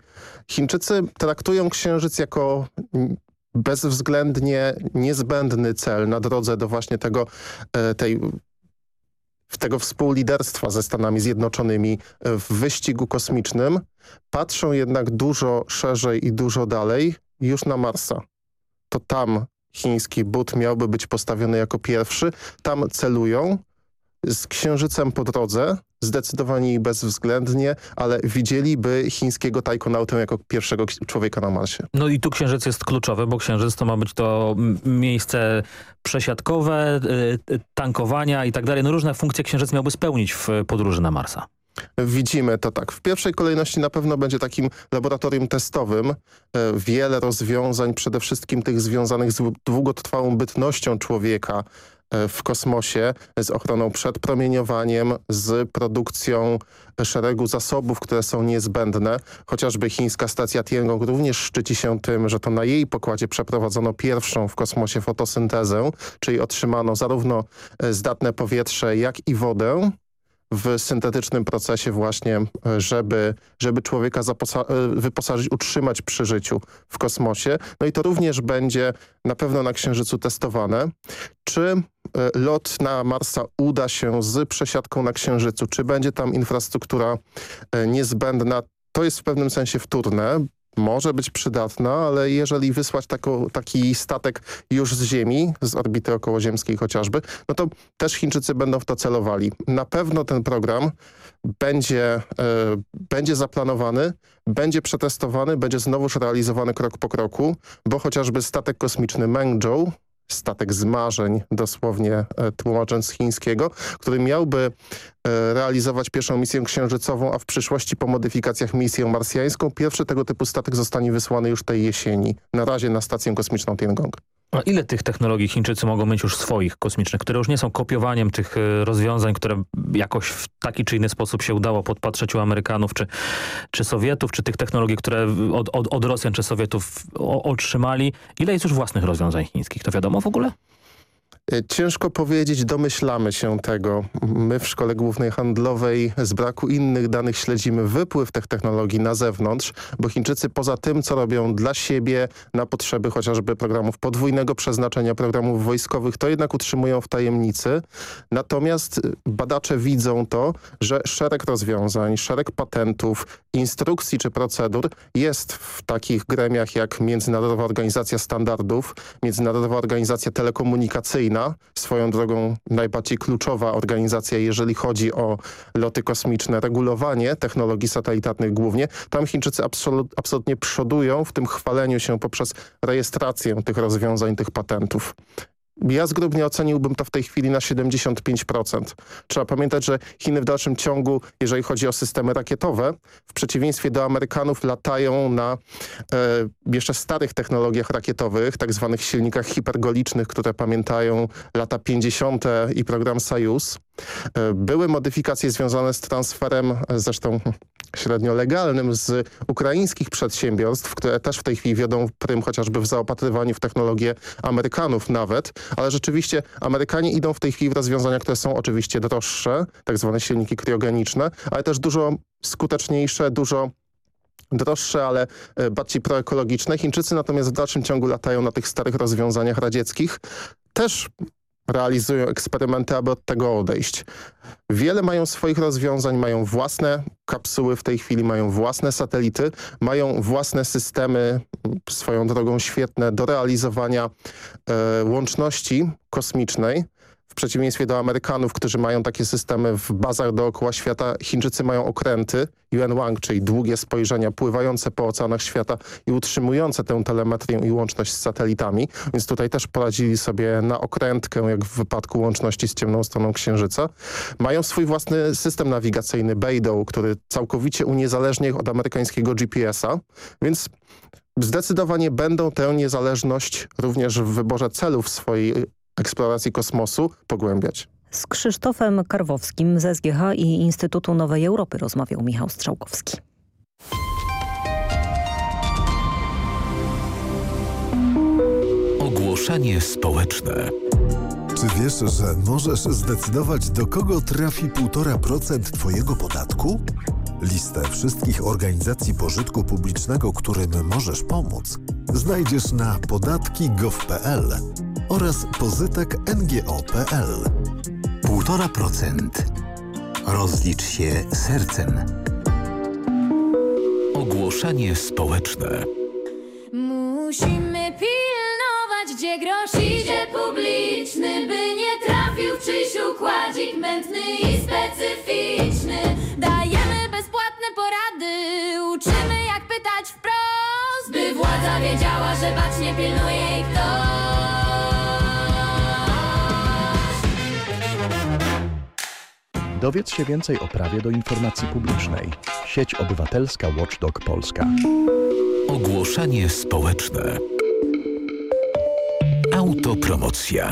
Chińczycy traktują Księżyc jako bezwzględnie niezbędny cel na drodze do właśnie tego, e, tej tego współliderstwa ze Stanami Zjednoczonymi w wyścigu kosmicznym, patrzą jednak dużo szerzej i dużo dalej już na Marsa. To tam chiński but miałby być postawiony jako pierwszy, tam celują, z Księżycem po drodze, zdecydowanie i bezwzględnie, ale widzieliby chińskiego tajkonautę jako pierwszego człowieka na Marsie. No i tu Księżyc jest kluczowy, bo Księżyc to ma być to miejsce przesiadkowe, y, y, tankowania i tak dalej. No różne funkcje Księżyc miałby spełnić w podróży na Marsa. Widzimy to tak. W pierwszej kolejności na pewno będzie takim laboratorium testowym. E, wiele rozwiązań, przede wszystkim tych związanych z długotrwałą bytnością człowieka, w kosmosie z ochroną przed promieniowaniem, z produkcją szeregu zasobów, które są niezbędne. Chociażby chińska stacja Tiangong również szczyci się tym, że to na jej pokładzie przeprowadzono pierwszą w kosmosie fotosyntezę, czyli otrzymano zarówno e, zdatne powietrze, jak i wodę w syntetycznym procesie właśnie, e, żeby, żeby człowieka wyposażyć, utrzymać przy życiu w kosmosie. No i to również będzie na pewno na Księżycu testowane. Czy E, lot na Marsa uda się z przesiadką na Księżycu, czy będzie tam infrastruktura e, niezbędna, to jest w pewnym sensie wtórne, może być przydatna, ale jeżeli wysłać tako, taki statek już z Ziemi, z orbity okołoziemskiej chociażby, no to też Chińczycy będą w to celowali. Na pewno ten program będzie, e, będzie zaplanowany, będzie przetestowany, będzie znowuż realizowany krok po kroku, bo chociażby statek kosmiczny Mengzhou statek z marzeń, dosłownie e, tłumacząc z chińskiego, który miałby e, realizować pierwszą misję księżycową, a w przyszłości po modyfikacjach misję marsjańską. Pierwszy tego typu statek zostanie wysłany już tej jesieni, na razie na stację kosmiczną Tiangong. A ile tych technologii Chińczycy mogą mieć już swoich kosmicznych, które już nie są kopiowaniem tych e, rozwiązań, które jakoś w taki czy inny sposób się udało podpatrzeć u Amerykanów czy, czy Sowietów, czy tych technologii, które od, od, od Rosjan czy Sowietów otrzymali? Ile jest już własnych rozwiązań chińskich? To wiadomo w ogóle? E, ciężko powiedzieć, domyślamy się tego. My w Szkole Głównej Handlowej z braku innych danych śledzimy wypływ tych technologii na zewnątrz, bo Chińczycy poza tym, co robią dla siebie na potrzeby chociażby programów podwójnego przeznaczenia, programów wojskowych, to jednak utrzymują w tajemnicy. Natomiast e, badacze widzą to, że szereg rozwiązań, szereg patentów, instrukcji czy procedur jest w takich gremiach jak Międzynarodowa Organizacja Standardów, Międzynarodowa Organizacja Telekomunikacyjna, swoją drogą najbardziej kluczowa organizacja, jeżeli chodzi o loty kosmiczne, regulowanie technologii satelitarnych głównie. Tam Chińczycy absolut, absolutnie przodują w tym chwaleniu się poprzez rejestrację tych rozwiązań, tych patentów. Ja zgrubnie oceniłbym to w tej chwili na 75%. Trzeba pamiętać, że Chiny w dalszym ciągu, jeżeli chodzi o systemy rakietowe, w przeciwieństwie do Amerykanów latają na e, jeszcze starych technologiach rakietowych, tak zwanych silnikach hipergolicznych, które pamiętają lata 50. i program Sojus. E, były modyfikacje związane z transferem, e, zresztą średnio legalnym, z ukraińskich przedsiębiorstw, które też w tej chwili wiodą prym chociażby w zaopatrywaniu w technologię Amerykanów nawet, ale rzeczywiście Amerykanie idą w tej chwili w rozwiązania, które są oczywiście droższe, tak zwane silniki kriogeniczne, ale też dużo skuteczniejsze, dużo droższe, ale e, bardziej proekologiczne. Chińczycy natomiast w dalszym ciągu latają na tych starych rozwiązaniach radzieckich. Też realizują eksperymenty, aby od tego odejść. Wiele mają swoich rozwiązań, mają własne kapsuły w tej chwili, mają własne satelity, mają własne systemy, swoją drogą świetne, do realizowania e, łączności kosmicznej. Przeciwieństwie do Amerykanów, którzy mają takie systemy w bazach dookoła świata, Chińczycy mają okręty Yuan czyli długie spojrzenia pływające po oceanach świata i utrzymujące tę telemetrię i łączność z satelitami. Więc tutaj też poradzili sobie na okrętkę, jak w wypadku łączności z ciemną stroną Księżyca. Mają swój własny system nawigacyjny Beidou, który całkowicie uniezależnia ich od amerykańskiego GPS-a, więc zdecydowanie będą tę niezależność również w wyborze celów swojej eksploracji kosmosu pogłębiać. Z Krzysztofem Karwowskim z SGH i Instytutu Nowej Europy rozmawiał Michał Strzałkowski. Ogłoszenie społeczne. Czy wiesz, że możesz zdecydować, do kogo trafi 1,5% Twojego podatku? Listę wszystkich organizacji pożytku publicznego, którym możesz pomóc, znajdziesz na podatki.gov.pl oraz pozytek ngo.pl. 1,5%. Rozlicz się sercem. Ogłoszenie społeczne. Musimy pilnować, gdzie grosz idzie publiczny, by nie trafił w czyjś układzik mętny i specyficzny. Dajemy bezpłatne porady, uczymy jak pytać wprost, by władza wiedziała, że bacznie pilnuje jej ktoś. Dowiedz się więcej o prawie do informacji publicznej. Sieć Obywatelska Watchdog Polska. Ogłoszenie społeczne. Autopromocja.